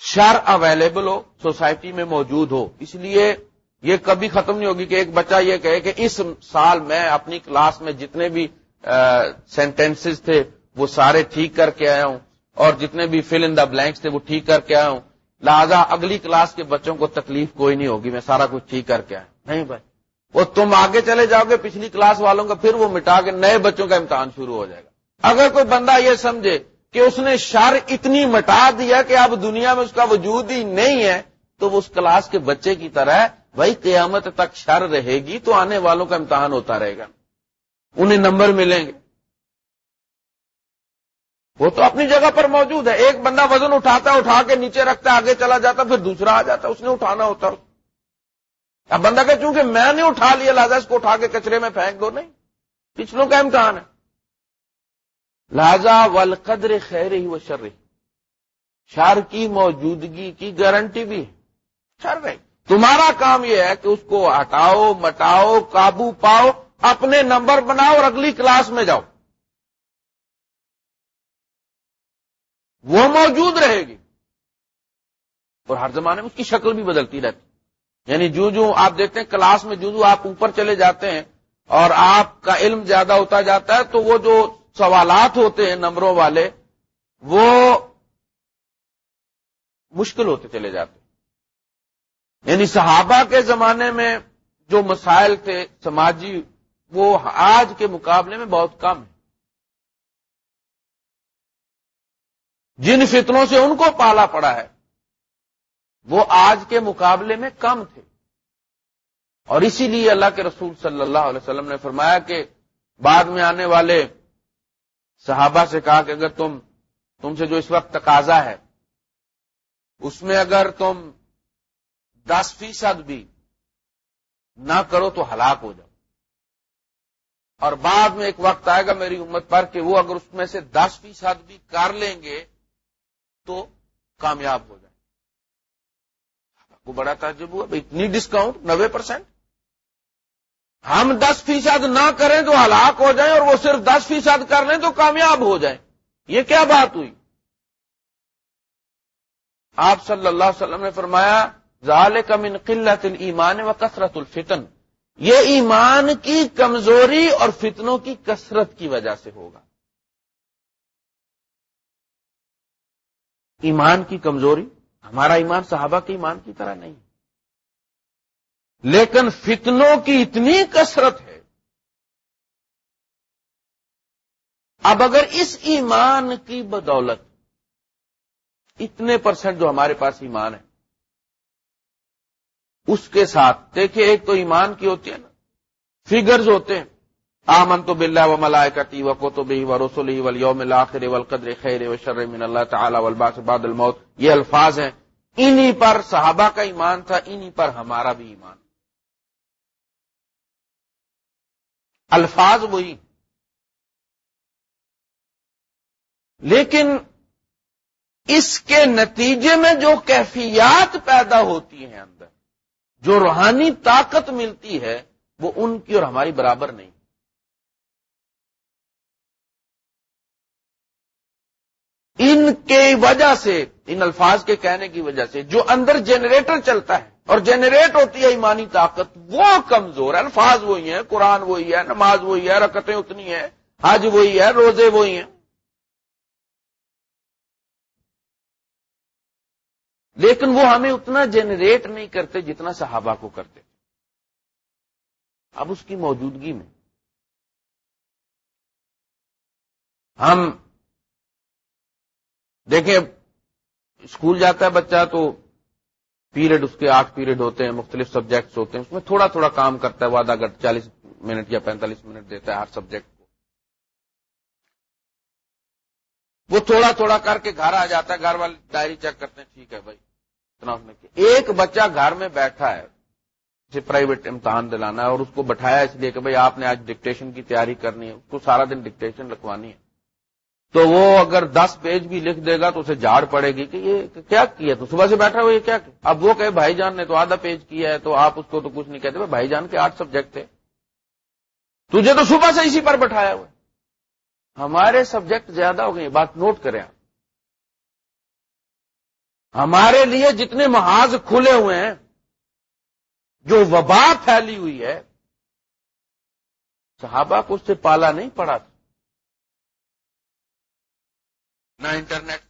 S2: شر اویلیبل ہو سوسائٹی میں موجود ہو۔ اس لیے یہ کبھی ختم نہیں ہوگی کہ ایک بچہ یہ کہے کہ اس سال میں اپنی کلاس میں جتنے بھی سینٹینسز تھے وہ سارے ٹھیک کر کے آیا ہوں۔ اور جتنے بھی فل ان دا بلینکس تھے وہ ٹھیک کر کے آیا ہوں۔ لہذا اگلی کلاس کے بچوں کو تکلیف کوئی نہیں ہوگی میں سارا کچھ ٹھیک کر کے آیا نہیں بھائی۔ وہ تم آگے چلے جاؤ گے پچھلی کلاس والوں کا پھر وہ مٹا کے نئے بچوں کا امتحان شروع ہو جائے گا۔ اگر کوئی بندہ یہ سمجھے کہ اس نے شر اتنی مٹا دیا کہ اب دنیا میں اس کا وجود ہی نہیں ہے، تو وہ اس کلاس کے بچے کی طرح وہی قیامت تک شر رہے گی تو آنے والوں کا امتحان ہوتا رہے گا۔ انہیں نمبر ملیں گے۔ وہ تو اپنی جگہ پر موجود ہے۔ ایک بندہ وزن اٹھاتا اٹھا کے نیچے رکھتا آگے چلا جاتا پھر دوسرا آ جاتا اس نے اٹھانا ہوتا اب بندہ کہ چونکہ میں نے اٹھا لیا، لہٰذا اس کو اٹھا کے کچرے میں پھینک دو۔ نہیں، پچھلوں کا امتحان ہے۔ لہذا والقدر خیر ہی و شر شر کی موجودگی کی گارنٹی بھی ہے۔ شر رہی تمہارا کام یہ ہے کہ اس کو ہٹاؤ، مٹاؤ، قابو پاؤ، اپنے نمبر بناؤ اور اگلی کلاس میں جاؤ۔ وہ موجود رہے گی۔ اور ہر زمانے میں اس کی شکل بھی بدلتی رہتی۔ یعنی جو جو آپ دیکھتے ہیں کلاس میں جو جو آپ اوپر چلے جاتے ہیں اور آپ کا علم زیادہ ہوتا جاتا ہے تو وہ جو سوالات ہوتے ہیں نمبروں والے، وہ مشکل ہوتے چلے جاتے۔ یعنی صحابہ کے زمانے میں جو مسائل تھے سماجی، وہ آج کے مقابلے میں بہت کم ہے جن فتنوں سے ان کو پالا پڑا ہے، وہ آج کے مقابلے میں کم تھے۔ اور اسی لیے اللہ کے رسول صلی اللہ علیہ وسلم نے فرمایا کہ بعد میں آنے والے صحابہ سے کہا کہ اگر تم تم سے جو اس وقت تقاضا ہے، اس میں اگر تم دس فیصد بھی نہ کرو تو ہلاک ہو جاؤ۔ اور بعد میں ایک وقت آئے گا میری امت پر کہ وہ اگر اس میں سے دس فیصد بھی کر لیں گے تو کامیاب ہو جائے کو بڑا تعجب ہوا، اتنی ڈسکاؤنٹ، نوے پرسینٹ۔ ہم دس فیصد نہ کریں تو ہلاک ہو جائیں اور وہ صرف دس فیصد کر لیں تو کامیاب ہو جائیں۔ یہ کیا بات ہوئی؟ آپ صلی اللہ علیہ وسلم نے فرمایا ظال من قلت المان و کثرت الفتن۔ یہ ایمان کی کمزوری اور فتنوں کی کثرت کی وجہ سے ہوگا۔ ایمان کی کمزوری؟ ہمارا ایمان صحابہ کے ایمان کی طرح نہیں۔ لیکن فتنوں کی اتنی کثرت ہے۔ اب اگر اس ایمان کی بدولت اتنے پرسنٹ جو ہمارے پاس ایمان ہے، اس کے ساتھ دیکھیں ایک تو ایمان کی ہوتی ہے نا فگرز ہوتے ہیں۔ آمن تو بلّہ و ملائے کتی و کو تو بہی و رسول و یوم الآخر و القدر خیر و شر من اللہ تعالی والباس بعد الموت۔ یہ الفاظ ہیں۔ انہی پر صحابہ کا ایمان تھا، انہی پر ہمارا بھی ایمان۔ الفاظ وہی لیکن اس کے نتیجے میں جو کیفیات پیدا ہوتی ہیں اندر، جو روحانی طاقت ملتی ہے، وہ ان کی اور ہماری برابر نہیں۔ ان کی وجہ سے، ان الفاظ کے کہنے کی وجہ سے، جو اندر جنریٹر چلتا ہے اور جنریٹ ہوتی ہے ایمانی طاقت، وہ کمزور ہے، الفاظ وہی ہیں، قرآن وہی ہے، نماز وہی ہے، رکتیں اتنی ہیں، حج وہی ہے، روزے وہی ہیں۔ لیکن وہ ہمیں اتنا جنریٹ نہیں کرتے جتنا صحابہ کو کرتے۔ اب اس کی موجودگی میں ہم دیکھیں، اسکول جاتا ہے بچہ تو پیریڈ، اس کے آٹھ پیریڈ ہوتے ہیں، مختلف سبجیکٹس ہوتے ہیں، اس میں تھوڑا تھوڑا کام کرتا ہے، وعدہ گھٹ چالیس منٹ یا پینتالیس منٹ دیتا ہے ہر سبجیکٹ کو۔ وہ تھوڑا تھوڑا کر کے گھر آ جاتا ہے، گھر والے ڈائری چیک کرتے ہیں، ٹھیک ہے بھائی۔ اتنا اس نے ایک بچہ گھر میں بیٹھا ہے، اسے پرائیویٹ امتحان دلانا ہے اور اس کو بٹھایا اس لیے کہ بھائی آپ نے آج ڈکٹیشن کی تیاری کرنی ہے، اس کو سارا دن ڈکٹیشن لکھوانی ہے۔ تو وہ اگر دس پیج بھی لکھ دے گا تو اسے جھاڑ پڑے گی کہ یہ کیا کیا تو صبح سے بیٹھا ہوا یہ کیا اب وہ کہ بھائی جان نے تو آدھا پیج کیا ہے تو آپ اس کو تو کچھ نہیں کہتے، بھائی جان کے آٹھ سبجیکٹ تھے۔ تجھے تو صبح سے اسی پر بٹھایا ہوا ہمارے سبجیکٹ زیادہ ہو گئے بات نوٹ کریں آپ۔ ہمارے لیے جتنے محاذ کھلے ہوئے ہیں، جو وبا پھیلی ہوئی ہے، صحابہ کو اس سے پالا نہیں پڑا نہ انٹرنیٹ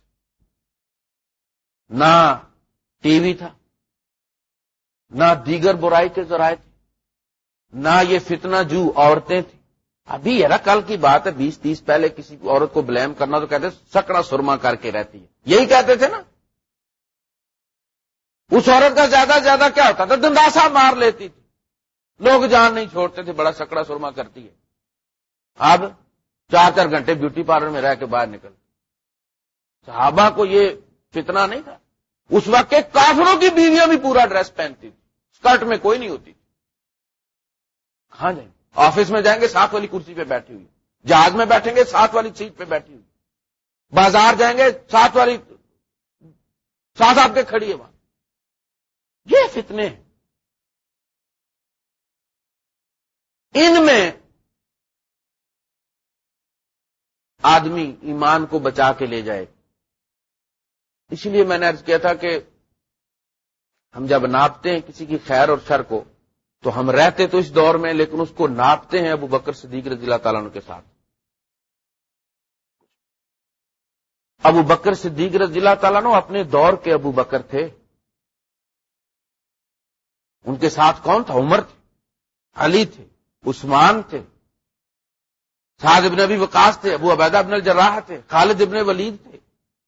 S2: نہ ٹی وی تھا، نہ دیگر برائی کے ذرائع تھے، نہ یہ فتنہ جو عورتیں تھیں۔ ابھی یہ نا کل کی بات ہے، بیس تیس پہلے کسی عورت کو بلیم کرنا تو کہتے سکڑا سرما کر کے رہتی ہے۔ یہی کہتے تھے نا۔ اس عورت کا زیادہ زیادہ کیا ہوتا تھا؟ دنداسا مار لیتی تھی۔ لوگ جان نہیں چھوڑتے تھے، بڑا سکڑا سرما کرتی ہے۔ اب چار چار گھنٹے بیوٹی پارلر میں رہ کے باہر نکلتے صحابہ کو یہ فتنہ نہیں تھا۔ اس وقت کے کافروں کی بیویاں بھی پورا ڈریس پہنتی تھی اسکرٹ میں کوئی نہیں ہوتی۔ تھی کہاں جائیں گے؟ آفس میں جائیں گے، ساتھ والی کرسی پہ بیٹھی ہوئی۔ جہاز میں بیٹھیں گے، ساتھ والی سیٹ پہ بیٹھی ہوئی۔ بازار جائیں گے، ساتھ والی ساتھ آپ کے کھڑی ہے وہاں۔ یہ فتنے ہیں۔ ان میں آدمی ایمان کو بچا کے لے جائے۔ اس لیے میں نے ارض کیا تھا کہ ہم جب ناپتے ہیں کسی کی خیر اور شر کو، تو ہم رہتے تو اس دور میں، لیکن اس کو ناپتے ہیں ابو بکر صدیق رضی اللہ تعالیٰ کے ساتھ۔ ابو بکر صدیق رضی اللہ تعالیٰ اپنے دور کے ابو بکر تھے۔ ان کے ساتھ کون تھا؟ عمر تھے، علی تھے، عثمان تھے، سعد ابن ابی وقاص تھے، ابو عبیدہ ابن الجراح تھے، خالد ابن ولید تھے۔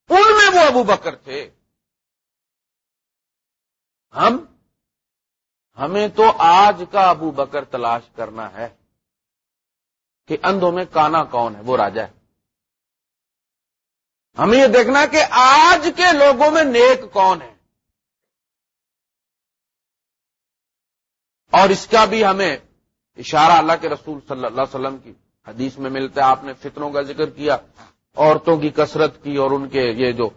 S2: ان میں وہ ابو بکر تھے۔ ہم، ہمیں تو آج کا ابو بکر تلاش کرنا ہے کہ اندھوں میں کانا کون ہے، وہ راجا ہے۔ ہمیں یہ دیکھنا کہ آج کے لوگوں میں نیک کون ہے۔ اور اس کا بھی ہمیں اشارہ اللہ کے رسول صلی اللہ علیہ وسلم کی حدیث میں ملتا ہے، آپ نے فطروں کا ذکر کیا۔ عورتوں کی کثرت کی اور ان کے یہ جو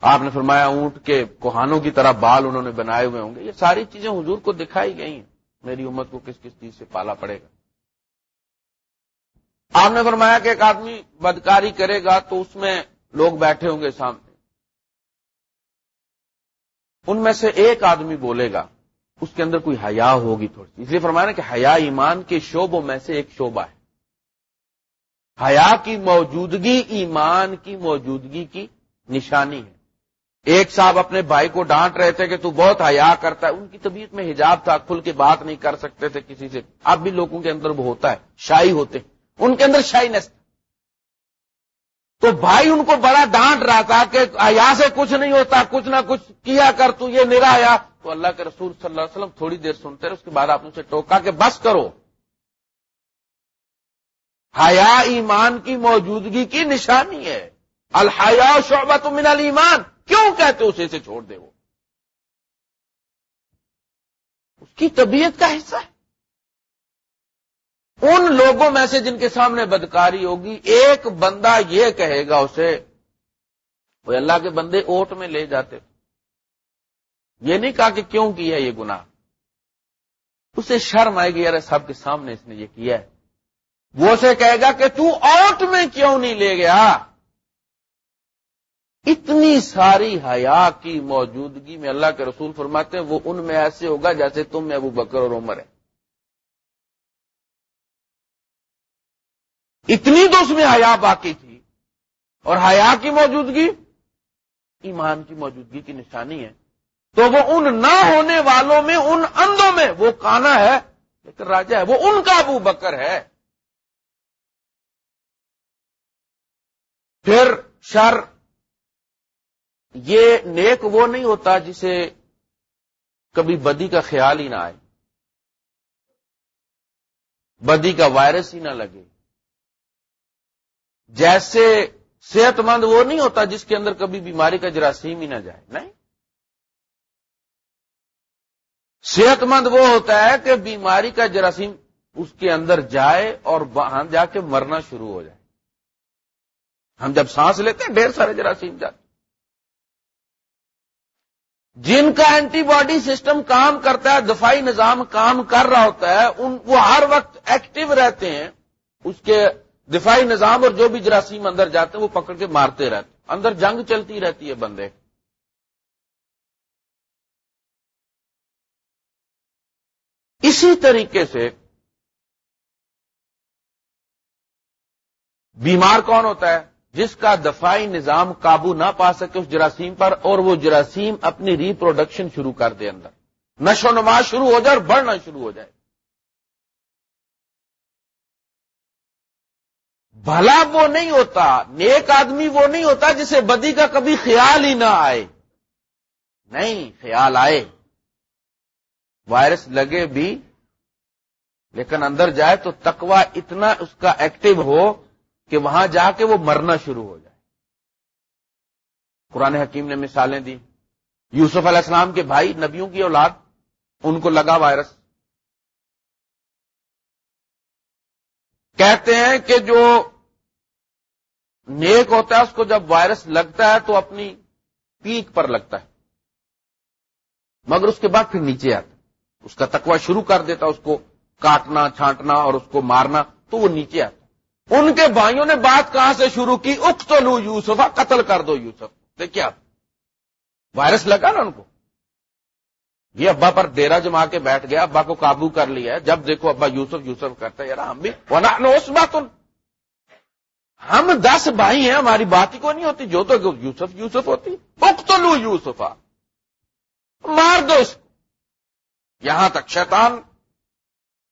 S2: آپ نے فرمایا اونٹ کے کوہانوں کی طرح بال انہوں نے بنائے ہوئے ہوں گے، یہ ساری چیزیں حضور کو دکھائی گئی ہیں۔ میری امت کو کس کس چیز سے پالا پڑے گا؟ آپ نے فرمایا کہ ایک آدمی بدکاری کرے گا تو اس میں لوگ بیٹھے ہوں گے سامنے۔ ان میں سے ایک آدمی بولے گا، اس کے اندر کوئی حیا ہوگی تھوڑی سی۔ اس لیے فرمایا کہ حیا ایمان کے شعبوں میں سے ایک شعبہ ہے۔ حیا کی موجودگی، ایمان کی موجودگی کی نشانی ہے۔ ایک صاحب اپنے بھائی کو ڈانٹ رہے تھے کہ تو بہت حیا کرتا ہے۔ ان کی طبیعت میں حجاب تھا، کھل کے بات نہیں کر سکتے تھے کسی سے۔ اب بھی لوگوں کے اندر وہ ہوتا ہے، شاہی ہوتے ان کے اندر شاہی نس تو بھائی ان کو بڑا ڈانٹ رہا تھا کہ حیا سے کچھ نہیں ہوتا، کچھ نہ کچھ کیا کر تو، یہ نرا تو اللہ کے رسول صلی اللہ علیہ وسلم تھوڑی دیر سنتے رہے، اس کے بعد آپ نے اسے ٹوکا کہ بس کرو۔ حیا ایمان کی موجودگی کی نشانی ہے۔ الحیا شعبہ من الایمان۔ کیوں کہتے اسے سے چھوڑ دے وہ؟ اس کی طبیعت کا حصہ ہے۔ ان لوگوں میں سے جن کے سامنے بدکاری ہوگی، ایک بندہ یہ کہے گا اسے، وہ اللہ کے بندے اوٹ میں لے جاتے۔ یہ نہیں کہا کہ کیوں کیا یہ گناہ۔ اسے شرم آئے گی، یار سب کے سامنے اس نے یہ کیا ہے۔ وہ اسے کہے گا کہ تو اوٹ میں کیوں نہیں لے گیا؟ اتنی ساری حیا کی موجودگی میں اللہ کے رسول فرماتے ہیں، وہ ان میں ایسے ہوگا جیسے تم میں ابو بکر اور عمر ہے اتنی تو اس میں حیا باقی تھی۔ اور حیا کی موجودگی؟ ایمان کی موجودگی کی نشانی ہے۔ تو وہ ان نہ ہونے والوں میں، ان اندوں میں، وہ کانا ہے، لیکن راجا ہے، وہ ان کا ابو بکر ہے۔ پھر شر، یہ نیک وہ نہیں ہوتا جسے کبھی بدی کا خیال ہی نہ آئے، بدی کا وائرس ہی نہ لگے۔ جیسے صحت مند وہ نہیں ہوتا جس کے اندر کبھی بیماری کا جراثیم ہی نہ جائے، نہیں۔ صحت مند وہ ہوتا ہے کہ بیماری کا جراثیم اس کے اندر جائے اور وہاں جا کے مرنا شروع ہو جائے۔ ہم جب سانس لیتے ہیں، ڈھیر سارے جراثیم جاتے جن کا اینٹی باڈی سسٹم کام کرتا ہے، دفاعی نظام کام کر رہا ہوتا ہے، ان، وہ ہر وقت ایکٹیو رہتے ہیں۔ اس کے دفاعی نظام اور جو بھی جراثیم اندر جاتے ہیں، وہ پکڑ کے مارتے رہتے اندر جنگ چلتی رہتی ہے بندے۔ اسی طریقے سے بیمار کون ہوتا ہے؟ جس کا دفاعی نظام قابو نہ پا سکے اس جراثیم پر اور وہ جراثیم اپنی ریپروڈکشن شروع کر دے اندر۔ نشو نما شروع ہو جائے اور بڑھنا شروع ہو جائے۔ بھلا وہ نہیں ہوتا، نیک آدمی وہ نہیں ہوتا جسے بدی کا کبھی خیال ہی نہ آئے۔ نہیں، خیال آئے۔ وائرس لگے بھی، لیکن اندر جائے تو تکوا اتنا اس کا ایکٹیو ہو کہ وہاں جا کے وہ مرنا شروع ہو جائے۔ قرآن حکیم نے مثالیں دی یوسف علیہ السلام کے بھائی، نبیوں کی اولاد، ان کو لگا وائرس۔ کہتے ہیں کہ جو نیک ہوتا ہے، اس کو جب وائرس لگتا ہے تو اپنی پیک پر لگتا ہے۔ مگر اس کے بعد پھر نیچے آتا اس کا تکوا شروع کر دیتا اس کو کاٹنا، چھانٹنا اور اس کو مارنا، تو وہ نیچے آتا ان کے بھائیوں نے بات کہاں سے شروع کی؟ اک تو لو یوسفا ہاں، قتل کر دو یوسف۔ دیکھیے آپ، وائرس لگا نا ان کو۔ یہ ابا پر ڈیرا جما کے بیٹھ گیا، ابا کو قابو کر لیا جب دیکھو ابا یوسف یوسف کرتا یار ہم بھی۔ اس بات ہم دس بھائی ہیں، ہماری بات ہی کو نہیں ہوتی۔ جو تو یوسف یوسف ہوتی۔ اک تو لو یوسفا۔ مار دو اس کو۔ یہاں تک شیطان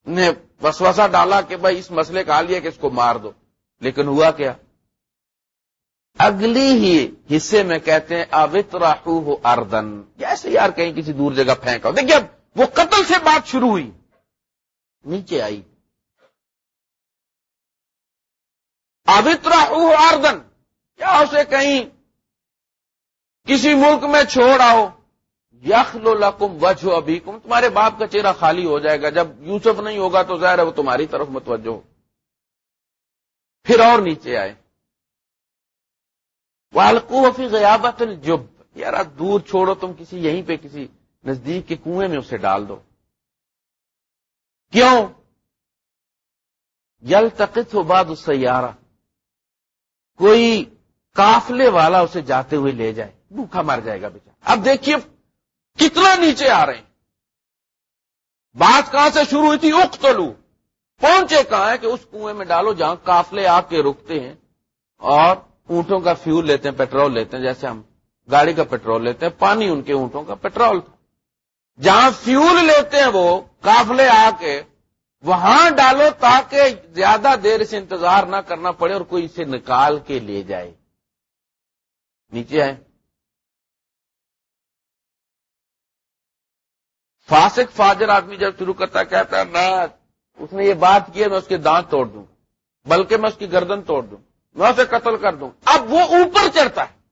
S2: نے وسوسا ڈالا کہ بھائی اس مسئلے کا حال یہ کہ اس کو مار دو۔ لیکن ہوا کیا؟ اگلی ہی حصے میں کہتے ہیں اوت راہو ہو اردن جیسے یار کہیں کسی دور جگہ پھینکا۔ دیکھیے، اب وہ قتل سے بات شروع ہوئی۔ نیچے آئی۔ اوت راہو ہو اردن کیا اسے کہیں کسی ملک میں چھوڑ آؤ۔ یخل لکم وجہ ابھی کم تمہارے باپ کا چہرہ خالی ہو جائے گا، جب یوسف نہیں ہوگا تو ظاہر ہے وہ تمہاری طرف متوجہ ہو۔ پھر اور نیچے آئے۔ والکو فی غیابت الجب۔ یار دور چھوڑو، تم کسی یہیں پہ، کسی نزدیک کے کنویں میں اسے ڈال دو۔ کیوں؟ یل تقت ہو بعد اس سیارہ کوئی کافلے والا اسے جاتے ہوئے لے جائے۔ بھوکھا مر جائے گا بیچا اب دیکھیے کتنا نیچے آ رہے ہیں؟ بات کہاں سے شروع ہوئی تھی؟ اک تلو پہنچے کہاں ہے کہ اس کنویں میں ڈالو جہاں کافلے آ کے رکتے ہیں اور اونٹوں کا فیول لیتے ہیں، پیٹرول لیتے ہیں، جیسے ہم گاڑی کا پیٹرول لیتے ہیں، پانی ان کے اونٹوں کا پیٹرول۔ تھا جہاں فیول لیتے ہیں وہ کافلے آ کے، وہاں ڈالو تاکہ زیادہ دیر سے انتظار نہ کرنا پڑے اور کوئی اسے نکال کے لے جائے۔ نیچے آئے۔ فاسق، فاجر آدمی جب شروع کرتا کہتا ہے، میں اس نے یہ بات کی ہے، میں اس کے دانت توڑ دوں، بلکہ میں اس کی گردن توڑ دوں، میں اسے قتل کر دوں۔ اب وہ اوپر چڑھتا ہے۔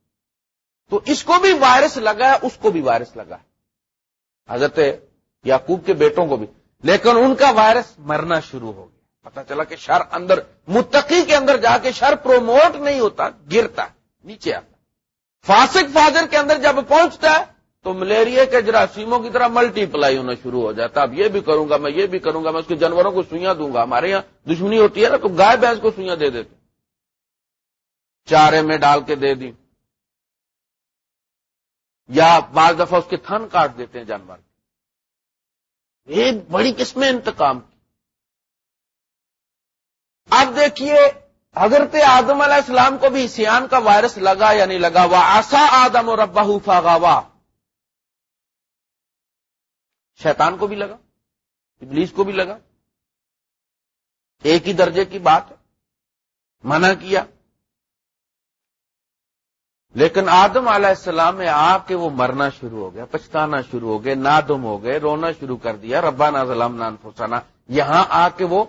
S2: تو اس کو بھی وائرس لگا ہے، اس کو بھی وائرس لگا ہے۔ حضرت یعقوب کے بیٹوں کو بھی۔ لیکن ان کا وائرس مرنا شروع ہو گیا۔ پتا چلا کہ شر اندر، متقی کے اندر جا کے شر پروموٹ نہیں ہوتا، گرتا نیچے آتا فاسق، فاجر کے اندر جب پہنچتا ہے تو ملیریا کے جراثیموں کی طرح ملٹی پلائی ہونا شروع ہو جاتا اب یہ بھی کروں گا، میں یہ بھی کروں گا، میں اس کے جانوروں کو سوئیاں دوں گا۔ ہمارے یہاں دشمنی ہوتی ہے نا، تو گائے بھینس کو سوئیاں دے دیتے۔ چارے میں ڈال کے دے دی یا بعض دفعہ اس کے تھن کاٹ دیتے ہیں جانور۔ یہ بڑی قسمیں انتقام کی۔ اب دیکھیے، حضرت آدم علیہ السلام کو بھی سیان کا وائرس لگا یا نہیں لگا؟ وہ آسا آدم اور ابا فاغاوا شیطان کو بھی لگا، ابلیس کو بھی لگا۔ ایک ہی درجے کی بات ہے، منع کیا۔ لیکن آدم علیہ السلام میں آ کے وہ مرنا شروع ہو گیا، پچھتانا شروع ہو گئے، نادم ہو گئے، رونا شروع کر دیا، ربا ظلم نان پھسانا۔ یہاں آ کے وہ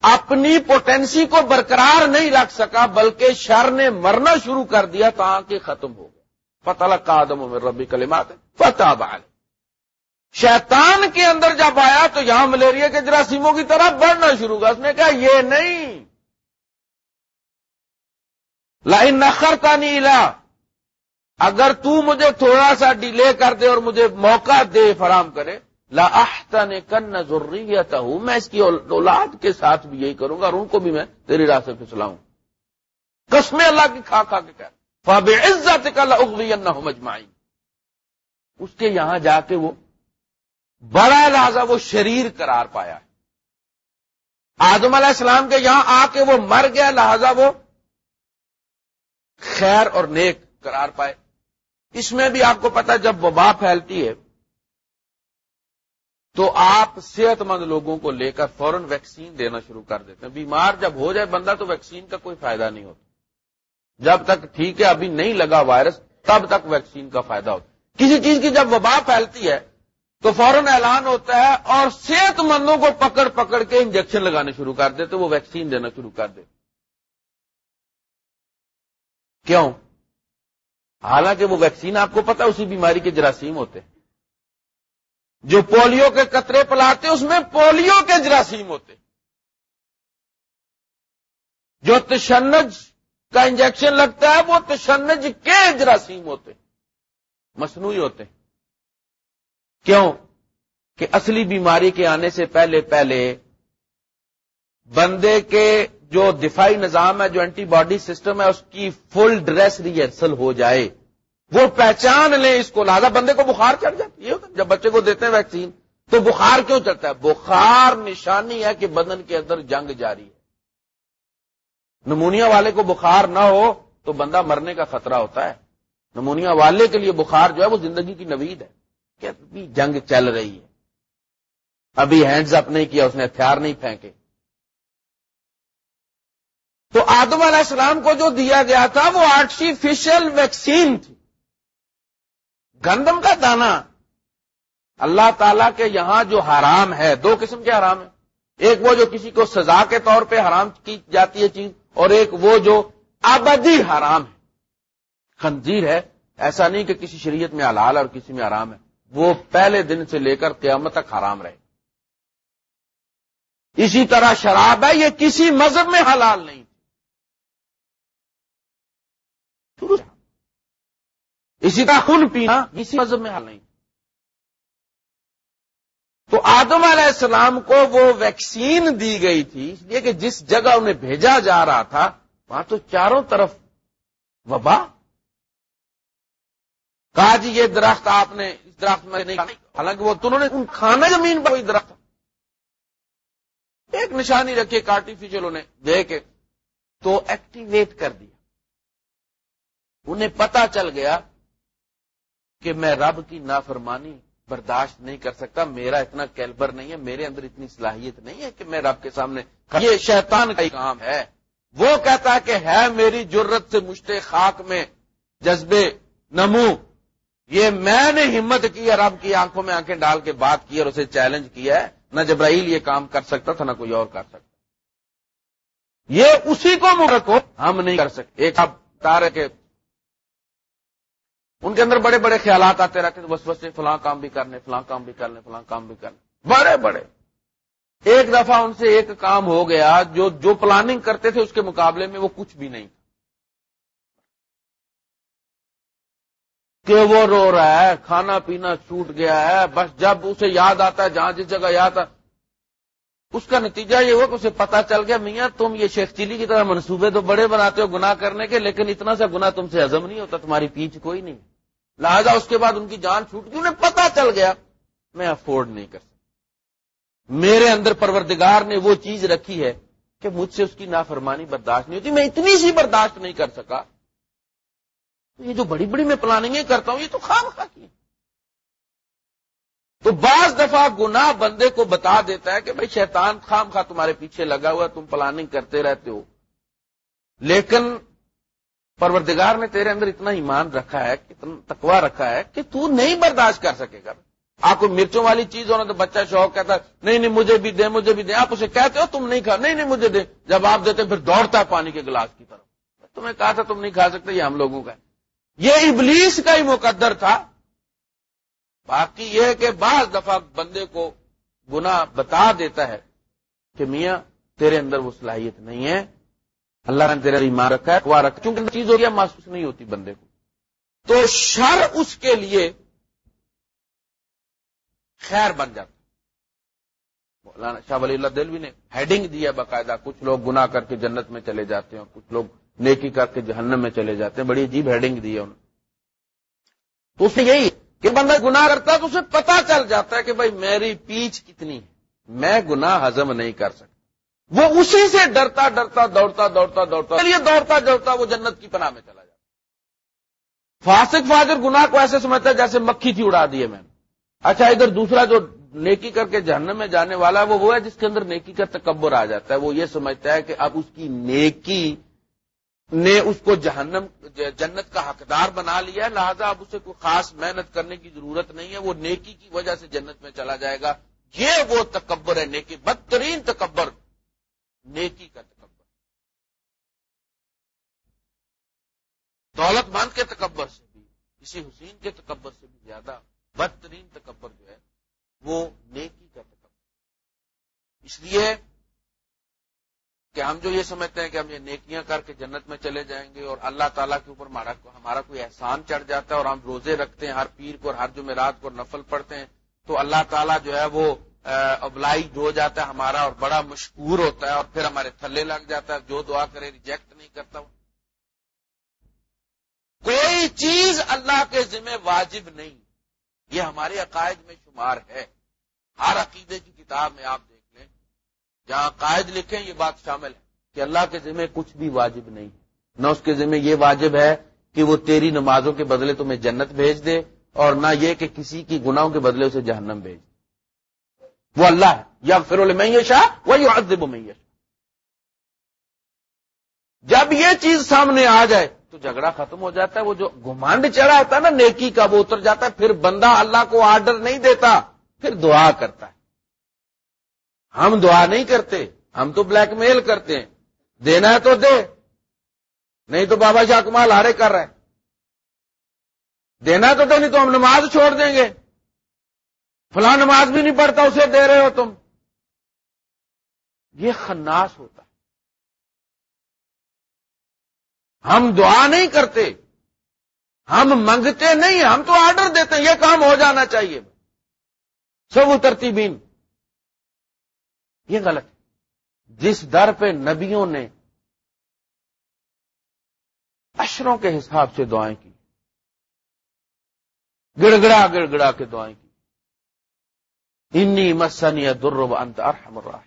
S2: اپنی پوٹینسی کو برقرار نہیں رکھ سکا، بلکہ شر نے مرنا شروع کر دیا تو آ کے ختم ہو گیا۔ پتہ لگا آدم میں ربی کلمات فتح بال شیطان کے اندر جب آیا تو یہاں ملیریا کے جراثیموں کی طرح بڑھنا شروع ہوا۔ اس نے کہا، یہ نہیں۔ لائن نخرتا نہیں لا اگر تو مجھے تھوڑا سا ڈیلے کر دے اور مجھے موقع دے، فراہم کرے۔ لاحتا نے کن ضروریتا ہوں میں اس کی اولاد کے ساتھ بھی یہی کروں گا، اور ان کو بھی میں تیری راہ سے پھسلاؤں۔ قسم اللہ کی کھا کھا کے کہ فاب عزت کا لغوی نہ ہو مجمائی اس کے یہاں جا کے وہ بڑا لہذا وہ شریر قرار پایا ہے۔ آدم علیہ السلام کے یہاں آ کے وہ مر گیا، لہذا وہ خیر اور نیک قرار پائے۔ اس میں بھی آپ کو پتا جب وبا پھیلتی ہے، تو آپ صحت مند لوگوں کو لے کر فوراً ویکسین دینا شروع کر دیتے ہیں۔ بیمار جب ہو جائے بندہ، تو ویکسین کا کوئی فائدہ نہیں ہوتا۔ جب تک ٹھیک ہے، ابھی نہیں لگا وائرس، تب تک ویکسین کا فائدہ ہوتا کسی چیز کی جب وبا پھیلتی ہے تو فوراً اعلان ہوتا ہے اور صحت مندوں کو پکڑ پکڑ کے انجیکشن لگانے شروع کر دیتے، وہ ویکسین دینا شروع کر دیتے۔ کیوں؟ حالانکہ وہ ویکسین آپ کو پتا اسی بیماری کے جراثیم ہوتے۔ ہیں جو پولیو کے قطرے پلاتے، اس میں پولیو کے جراثیم ہوتے۔ جو تشنج کا انجیکشن لگتا ہے، وہ تشنج کے جراثیم ہوتے۔ مصنوعی ہوتے۔ ہیں کیوں کہ اصلی بیماری کے آنے سے پہلے پہلے بندے کے جو دفاعی نظام ہے، جو اینٹی باڈی سسٹم ہے، اس کی فل ڈریس ریہرسل ہو جائے۔ وہ پہچان لیں اس کو، لہذا بندے کو بخار چڑھ جاتی ہے۔ جب بچے کو دیتے ہیں ویکسین تو بخار کیوں چڑھتا ہے؟ بخار نشانی ہے کہ بدن کے اندر جنگ جاری ہے۔ نمونیا والے کو بخار نہ ہو تو بندہ مرنے کا خطرہ ہوتا ہے۔ نمونیا والے کے لیے بخار جو ہے، وہ زندگی کی نوید ہے۔ کہ ابھی جنگ چل رہی ہے۔ ابھی ہینڈز اپ نہیں کیا، اس نے ہتھیار نہیں پھینکے۔ تو آدم علیہ السلام کو جو دیا گیا تھا، وہ آرٹیفیشل ویکسین تھی۔ گندم کا دانا۔ اللہ تعالی کے یہاں جو حرام ہے، دو قسم کے حرام ہیں۔ ایک وہ جو کسی کو سزا کے طور پہ حرام کی جاتی ہے چیز، اور ایک وہ جو آبادی حرام ہے۔ خنزیر ہے، ایسا نہیں کہ کسی شریعت میں حلال اور کسی میں حرام ہے۔ وہ پہلے دن سے لے کر قیامت تک حرام رہے۔ اسی طرح شراب ہے، یہ کسی مذہب میں حلال نہیں۔ اسی طرح خون پینا کسی مذہب میں حل نہیں۔ تو آدم علیہ السلام کو وہ ویکسین دی گئی تھی، اس لیے کہ جس جگہ انہیں بھیجا جا رہا تھا، وہاں تو چاروں طرف وبا۔ کہا جی یہ درخت آپ نے درخت میں نہیں حالانکہ وہ انہوں نے کھانا زمین پر کوئی درخت ایک نشانی رکھی ایک آرٹیفیشل انہیں دے کے تو ایکٹیویٹ کر دیا۔ انہیں پتا چل گیا کہ میں رب کی نافرمانی برداشت نہیں کر سکتا۔ میرا اتنا کیلبر نہیں ہے، میرے اندر اتنی صلاحیت نہیں ہے کہ میں رب کے سامنے یہ شیطان کا کام ہے۔ وہ کہتا ہے کہ ہے میری جرت سے مشتے خاک میں جذبے نمو۔ یہ میں نے ہمت کی رب کی آنکھوں میں آنکھیں ڈال کے بات کی اور اسے چیلنج کیا ہے، نہ جبرائیل یہ کام کر سکتا تھا، نہ کوئی اور کر سکتا۔ یہ اسی کو ہو ہم نہیں کر سکتے۔ ایک اب تارے کے ان کے اندر بڑے بڑے خیالات آتے رہتے بس بس فلاں کام بھی کرنے، فلاں کام بھی کرنے، فلاں کام بھی کرنے۔ بڑے بڑے۔ ایک دفعہ ان سے ایک کام ہو گیا، جو جو پلاننگ کرتے تھے اس کے مقابلے میں وہ کچھ بھی نہیں۔ کہ وہ رو رہا ہے، کھانا پینا چھوٹ گیا ہے، بس جب اسے یاد آتا ہے، جہاں جس جگہ یاد آتا اس کا نتیجہ یہ ہوا کہ اسے پتا چل گیا، میاں تم یہ شیخ چلی کی طرح منصوبے تو بڑے بناتے ہو گنا کرنے کے، لیکن اتنا سا گنا تم سے ہزم نہیں ہوتا، تمہاری پیچھ کوئی نہیں۔ لہذا اس کے بعد ان کی جان چھوٹ گئی، انہیں پتا چل گیا، میں افورڈ نہیں کر سکتا۔ میرے اندر پروردگار نے وہ چیز رکھی ہے کہ مجھ سے اس کی نافرمانی برداشت نہیں ہوتی، میں اتنی سی برداشت نہیں کر سکا۔ یہ جو بڑی بڑی میں پلاننگیں کرتا ہوں، یہ تو خام خواہ کی تو بعض دفعہ گناہ بندے کو بتا دیتا ہے کہ بھائی شیطان خام خواہ تمہارے پیچھے لگا ہوا تم پلاننگ کرتے رہتے ہو۔ لیکن پروردگار نے تیرے اندر اتنا ایمان رکھا ہے، اتنا تکوا رکھا ہے کہ تو نہیں برداشت کر سکے گا۔ آپ کو مرچوں والی چیز ہونا تو بچہ شوق کہتا ہے نہیں نہیں، مجھے بھی دے، مجھے بھی دے۔ آپ اسے کہتے ہو، تم نہیں کھا، نہیں نہیں، مجھے دے۔ جب آپ دیتے پھر دوڑتا ہے پانی کے گلاس کی طرف۔ تمہیں کہا تھا تم نہیں کھا سکتے، یہ ہم لوگوں کا ہے۔ یہ ابلیس کا ہی مقدر تھا۔ باقی یہ کہ بعض دفعہ بندے کو گنا بتا دیتا ہے کہ میاں، تیرے اندر وہ صلاحیت نہیں ہے۔ اللہ نے تیرا ایمان رکھا ہے وہ رکھا چونکہ چیز ہو گیا محسوس نہیں ہوتی بندے کو۔ تو شر اس کے لیے خیر بن جاتا۔ مولانا شاہ ولی اللہ دلوی نے ہیڈنگ دیا باقاعدہ، کچھ لوگ گنا کر کے جنت میں چلے جاتے ہیں اور کچھ لوگ نیکی کر کے جہنم میں چلے جاتے ہیں۔ بڑی عجیب ہیڈنگ دی ہے انہوں تو اس نے یہی کہ بندہ گنا کرتا ہے تو اسے پتا چل جاتا ہے کہ بھائی میری پیچ کتنی ہے۔ میں گنا ہزم نہیں کر سکتا۔ وہ اسی سے ڈرتا ڈرتا دوڑتا دوڑتا دوڑتا چلیے دوڑتا دوڑتا وہ جنت کی پناہ میں چلا جاتا فاسق فاجر گنا کو ایسے سمجھتا ہے جیسے مکھی تھی اڑا دیے میں نے۔ اچھا ادھر دوسرا جو نیکی کر کے جہنم میں جانے والا ہے، وہ وہ ہے جس کے اندر نیکی کا تکبر آ جاتا ہے۔ وہ یہ سمجھتا ہے کہ اب اس کی نیکی نے اس کو جہنم، جنت کا حقدار بنا لیا ہے۔ لہذا اب اسے کوئی خاص محنت کرنے کی ضرورت نہیں ہے۔ وہ نیکی کی وجہ سے جنت میں چلا جائے گا۔ یہ وہ تکبر ہے، نیکی، بدترین تکبر۔ نیکی کا تکبر۔ دولت مند کے تکبر سے بھی، کسی حسین کے تکبر سے بھی زیادہ بدترین تکبر جو ہے، وہ نیکی کا تکبر۔ اس لیے کہ ہم جو یہ سمجھتے ہیں کہ ہم یہ نیکیاں کر کے جنت میں چلے جائیں گے اور اللہ تعالیٰ کے اوپر ہمارا کوئی احسان چڑھ جاتا ہے اور ہم روزے رکھتے ہیں، ہر پیر کو اور ہر جمعرات کو نفل پڑھتے ہیں، تو اللہ تعالیٰ جو ہے وہ ابلائی ہو جاتا ہے ہمارا اور بڑا مشہور ہوتا ہے اور پھر ہمارے تھلے لگ جاتا ہے، جو دعا کرے ریجیکٹ نہیں کرتا کوئی چیز اللہ کے ذمہ واجب نہیں۔ یہ ہمارے عقائد میں شمار ہے۔ ہر عقیدے کی کتاب میں آپ دیکھ جہاں قائد لکھیں، یہ بات شامل ہے کہ اللہ کے ذمہ کچھ بھی واجب نہیں نہ اس کے ذمہ یہ واجب ہے کہ وہ تیری نمازوں کے بدلے تمہیں جنت بھیج دے اور نہ یہ کہ کسی کی گناہوں کے بدلے اسے جہنم بھیج دے۔ وہ اللہ ہے۔ یا پھر میں شاہ وہی ادب میں جب یہ چیز سامنے آ جائے تو جھگڑا ختم ہو جاتا ہے۔ وہ جو گمانڈ چڑھا ہوتا ہے نا، نیکی کا، وہ اتر جاتا ہے۔ پھر بندہ اللہ کو آرڈر نہیں دیتا، پھر دعا کرتا ہے۔ ہم دعا نہیں کرتے، ہم تو بلیک میل کرتے ہیں۔ دینا ہے تو دے، نہیں تو بابا شاہ کمال ہارے کر رہے دینا تو دے، نہیں تو ہم نماز چھوڑ دیں گے۔ فلاں نماز بھی نہیں پڑھتا، اسے دے رہے ہو تم۔ یہ خناس ہوتا ہے۔ ہم دعا نہیں کرتے، ہم منگتے نہیں، ہم تو آرڈر دیتے ہیں، یہ کام ہو جانا چاہیے۔ سب ترتیبین۔ یہ غلط ہے۔ جس در پہ نبیوں نے اشروں کے حساب سے دعائیں کی، گڑگڑا گڑگڑا کے دعائیں کی، انی مسنی درب انت ارحم الراحم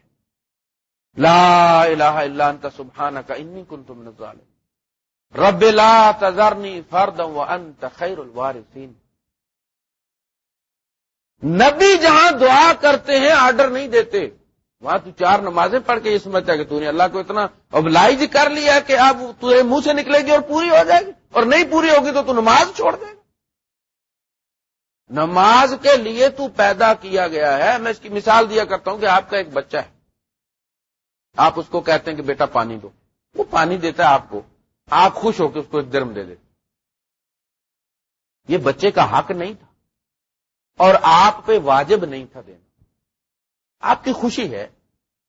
S2: لا الہ الا انت سبحانک انی کنت من الظالمین۔ رب لا تذرنی فردا وانت خیر الوارثین۔ نبی جہاں دعا کرتے ہیں، آرڈر نہیں دیتے۔ وہاں تو چار نمازیں پڑھ کے یہ سمجھتا ہے کہ تو نے اللہ کو اتنا ابلائز کر لیا کہ اب تجھے منہ سے نکلے گی اور پوری ہو جائے گی اور نہیں پوری ہوگی تو تو نماز چھوڑ دے گا۔ نماز کے لیے تو پیدا کیا گیا ہے۔ میں اس کی مثال دیا کرتا ہوں کہ آپ کا ایک بچہ ہے۔ آپ اس کو کہتے ہیں کہ بیٹا پانی دو۔ وہ پانی دیتا ہے آپ کو۔ آپ خوش ہو کے اس کو ایک درم دے دیتے یہ بچے کا حق نہیں تھا۔ اور آپ پہ واجب نہیں تھا دینا۔ آپ کی خوشی ہے،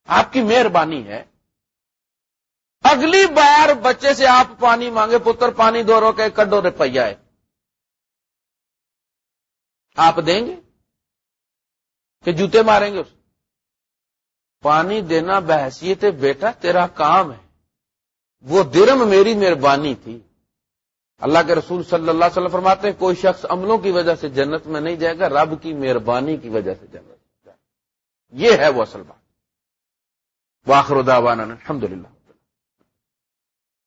S2: آپ کی مہربانی ہے۔ اگلی بار بچے سے آپ پانی مانگے، پتر پانی دو رو کے کڈو روپیہ ہے۔ آپ دیں گے؟ کہ جوتے ماریں گے اس پانی دینا بحثیت بیٹا تیرا کام ہے۔ وہ درم میری مہربانی تھی۔ اللہ کے رسول صلی اللہ علیہ وسلم فرماتے ہیں، کوئی شخص عملوں کی وجہ سے جنت میں نہیں جائے گا، رب کی مہربانی کی وجہ سے جنت یہ ہے وہ اصل بات۔ واخر دعوانا الحمد للہ